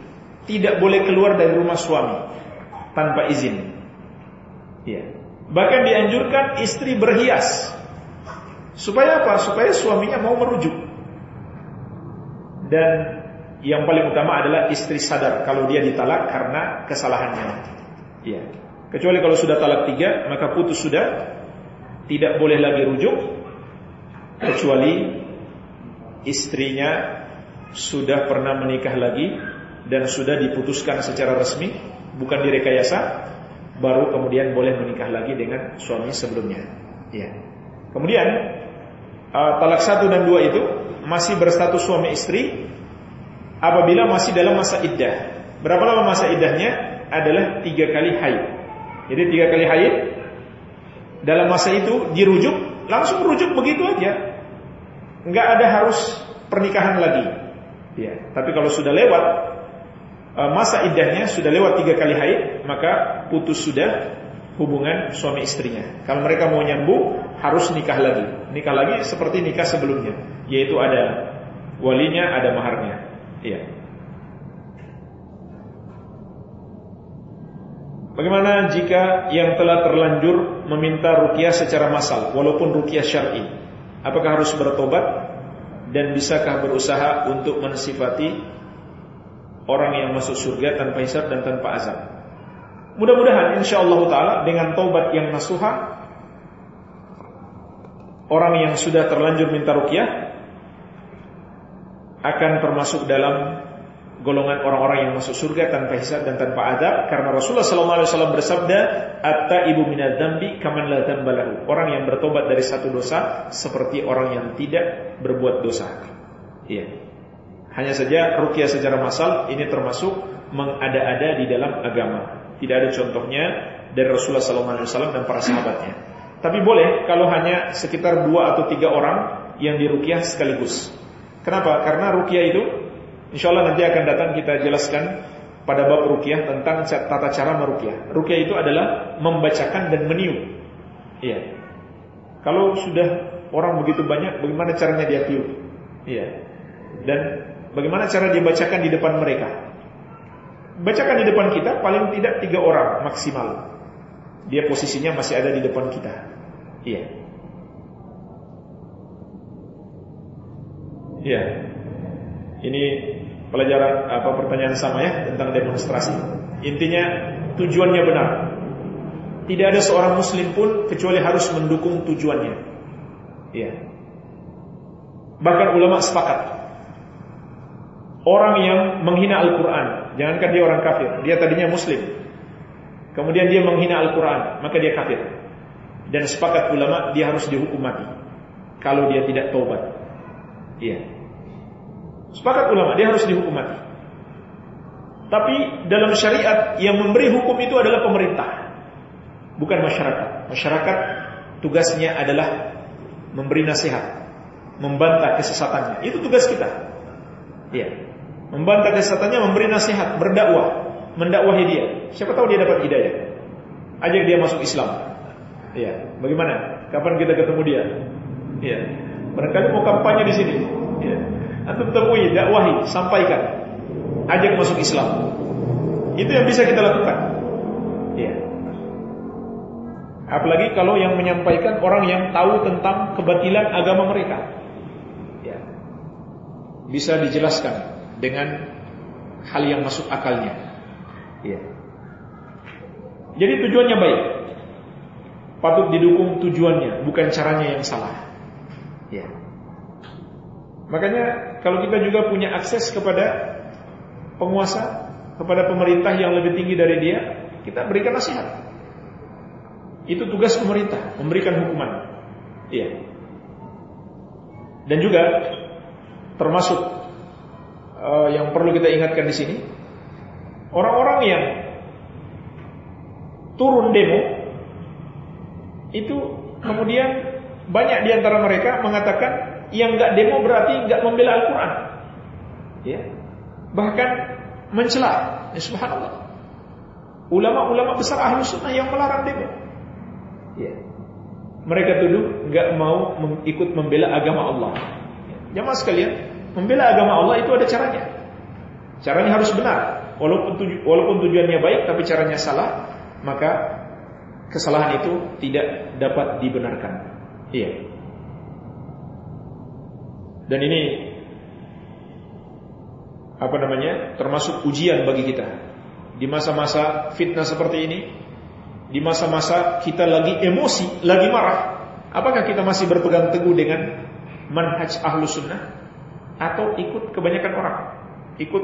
[SPEAKER 1] Tidak boleh keluar dari rumah suami tanpa izin. Ya. Bahkan dianjurkan istri berhias. Supaya apa? Supaya suaminya mau merujuk. Dan yang paling utama adalah istri sadar kalau dia ditalak karena kesalahannya. Ya. Kecuali kalau sudah talak tiga, maka putus sudah. Tidak boleh lagi rujuk. Kecuali istrinya sudah pernah menikah lagi dan sudah diputuskan secara resmi, bukan direkayasa, baru kemudian boleh menikah lagi dengan suami sebelumnya. Ya. Kemudian uh, talak satu dan dua itu masih berstatus suami istri apabila masih dalam masa iddah. Berapa lama masa iddahnya? Adalah tiga kali haid. Jadi tiga kali haid dalam masa itu dirujuk, langsung rujuk begitu aja. Enggak ada harus pernikahan lagi. Ya, tapi kalau sudah lewat uh, masa iddahnya sudah lewat tiga kali haid, maka putus sudah hubungan suami istrinya. Kalau mereka mau nyambung, harus nikah lagi. Nikah lagi seperti nikah sebelumnya, yaitu ada walinya, ada maharnya. Iya. Bagaimana jika yang telah terlanjur meminta rukyah secara massal walaupun rukyah syar'i? Apakah harus bertobat dan bisakah berusaha untuk mensifati orang yang masuk surga tanpa hisab dan tanpa azab. Mudah-mudahan insyaallah taala dengan taubat yang nasuha orang yang sudah terlanjur minta rukyah akan termasuk dalam golongan orang-orang yang masuk surga tanpa hisab dan tanpa adab karena Rasulullah SAW bersabda atta ibu minadzambi kaman la dzambalahu orang yang bertobat dari satu dosa seperti orang yang tidak berbuat dosa. Iya. Hanya saja rukyah secara massal ini termasuk mengada-ada di dalam agama. Tidak ada contohnya dari Rasulullah SAW dan para sahabatnya. Tapi boleh kalau hanya sekitar dua atau tiga orang yang dirukyah sekaligus kenapa karena rukyah itu Insya Allah nanti akan datang kita jelaskan pada bab rukyah tentang tata cara merukyah. Rukyah itu adalah membacakan dan meniup. Iya. Kalau sudah orang begitu banyak, bagaimana caranya dia tiup? Iya. Dan bagaimana cara dia bacakan di depan mereka? Bacakan di depan kita paling tidak tiga orang maksimal. Dia posisinya masih ada di depan kita. Iya. Iya. Ini pelajaran apa pertanyaan sama ya tentang demonstrasi. Intinya tujuannya benar. Tidak ada seorang muslim pun kecuali harus mendukung tujuannya. Ya. Bahkan ulama sepakat. Orang yang menghina Al-Quran Jangankan dia orang kafir Dia tadinya muslim Kemudian dia menghina Al-Quran Maka dia kafir Dan sepakat ulama dia harus dihukum mati Kalau dia tidak taubat Iya Sepakat ulama, dia harus dihukum mati. Tapi dalam syariat yang memberi hukum itu adalah pemerintah, bukan masyarakat. Masyarakat tugasnya adalah memberi nasihat, membantah kesesatannya. Itu tugas kita. Ya. Membantah kesesatannya, memberi nasihat, berdakwah, mendakwahi dia. Siapa tahu dia dapat hidayah. Ajak dia masuk Islam. Ya, bagaimana? Kapan kita ketemu dia? Ya. Barangkali mau kampanye di sini. Ya. Antum temui, dakwahi, sampaikan. Ajak masuk Islam. Itu yang bisa kita lakukan. Ya. Apalagi kalau yang menyampaikan orang yang tahu tentang kebatilan agama mereka. Ya. Bisa dijelaskan dengan hal yang masuk akalnya. Ya. Jadi tujuannya baik. Patut didukung tujuannya, bukan caranya yang salah. Ya. Makanya kalau kita juga punya akses kepada penguasa, kepada pemerintah yang lebih tinggi dari dia, kita berikan nasihat. Itu tugas pemerintah, memberikan hukuman. Iya. Dan juga termasuk uh, yang perlu kita ingatkan di sini, orang-orang yang turun demo itu kemudian banyak di antara mereka mengatakan yang nggak demo berarti nggak membela Al-Quran, ya. bahkan mencela. Ya, subhanallah. Ulama-ulama besar ahlu sunnah yang melarang demo. Ya. Mereka tuduh nggak mau ikut membela agama Allah. Jamaah sekalian, membela agama Allah itu ada caranya. Caranya harus benar. Walaupun tuju, walaupun tujuannya baik tapi caranya salah, maka kesalahan itu tidak dapat dibenarkan. Iya. Dan ini apa namanya? termasuk ujian bagi kita. Di masa-masa fitnah seperti ini, di masa-masa kita lagi emosi, lagi marah, apakah kita masih berpegang teguh dengan manhaj ahlu sunnah atau ikut kebanyakan orang, ikut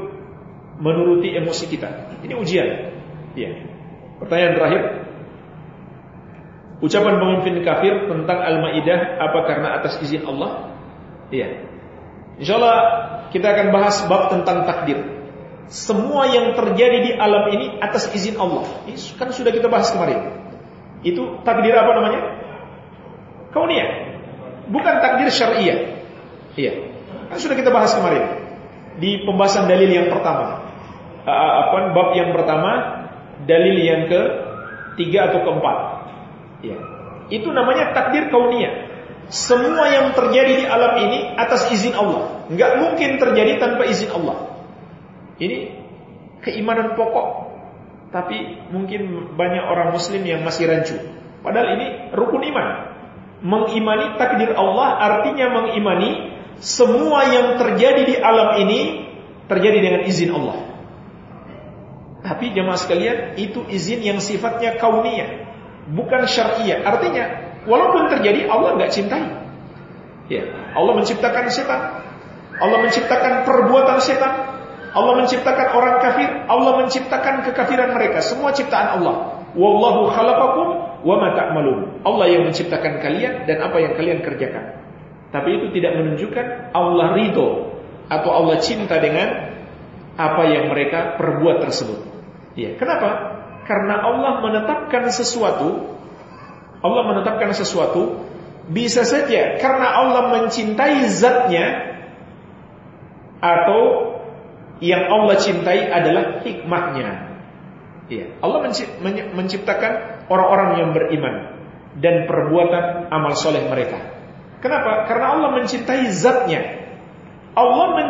[SPEAKER 1] menuruti emosi kita? Ini ujian. Ya. Pertanyaan terakhir, Ucapan pemimpin kafir tentang Al-Maidah apa karena atas izin Allah? Iya. Insyaallah kita akan bahas bab tentang takdir. Semua yang terjadi di alam ini atas izin Allah. Ini kan sudah kita bahas kemarin. Itu takdir apa namanya? Kauniyah. Bukan takdir syariah. Iya. Kan sudah kita bahas kemarin di pembahasan dalil yang pertama. Apa bab yang pertama, dalil yang ke tiga atau keempat. Ya. Itu namanya takdir kauniyah. Semua yang terjadi di alam ini atas izin Allah. Nggak mungkin terjadi tanpa izin Allah. Ini keimanan pokok. Tapi mungkin banyak orang muslim yang masih rancu. Padahal ini rukun iman. Mengimani takdir Allah artinya mengimani semua yang terjadi di alam ini terjadi dengan izin Allah. Tapi jemaah sekalian, itu izin yang sifatnya kauniyah bukan syariah. Artinya, walaupun terjadi Allah nggak cintai. Ya, Allah menciptakan setan. Allah menciptakan perbuatan setan. Allah menciptakan orang kafir. Allah menciptakan kekafiran mereka. Semua ciptaan Allah. Wallahu khalaqakum wa ma ta'malun. Allah yang menciptakan kalian dan apa yang kalian kerjakan. Tapi itu tidak menunjukkan Allah ridho atau Allah cinta dengan apa yang mereka perbuat tersebut. Ya, kenapa? Karena Allah menetapkan sesuatu Allah menetapkan sesuatu Bisa saja Karena Allah mencintai zatnya Atau Yang Allah cintai adalah hikmahnya ya. Allah menciptakan Orang-orang yang beriman Dan perbuatan amal soleh mereka Kenapa? Karena Allah mencintai zatnya Allah men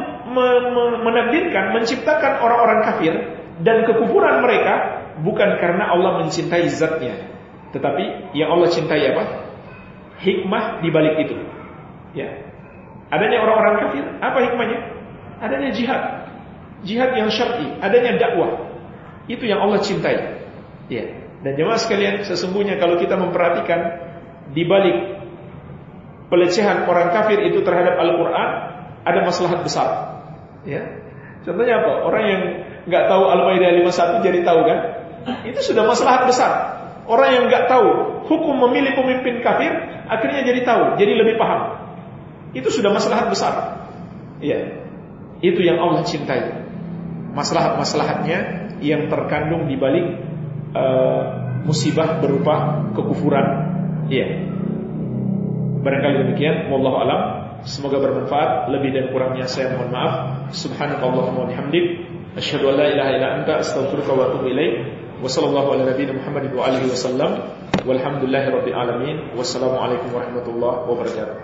[SPEAKER 1] menakdirkan Menciptakan orang-orang kafir Dan kekufuran mereka bukan karena Allah mencintai zatnya, tetapi yang Allah cintai apa? Hikmah di balik itu. Ya. Adanya orang-orang kafir, apa hikmahnya? Adanya jihad. Jihad yang syar'i, adanya dakwah. Itu yang Allah cintai. Ya. Dan jemaah sekalian, sesungguhnya kalau kita memperhatikan di balik pelecehan orang kafir itu terhadap Al-Qur'an ada maslahat besar. Ya. Contohnya apa? Orang yang nggak tahu Al-Maidah 51 jadi tahu kan? Itu sudah masalah besar. Orang yang nggak tahu hukum memilih pemimpin kafir, akhirnya jadi tahu, jadi lebih paham. Itu sudah masalah besar. Iya. Itu yang Allah cintai. Maslahat-maslahatnya yang terkandung di balik uh, musibah berupa kekufuran. Iya. Barangkali demikian, wallahu alam. Semoga bermanfaat. Lebih dan kurangnya saya mohon maaf. Subhanakallahumma wa bihamdik asyhadu an la ilaha illa anta astaghfiruka wa atubu ilaik. وصلى الله على نبينا محمد وعلى اله وسلم والحمد لله رب العالمين والسلام عليكم ورحمة الله وبركاته.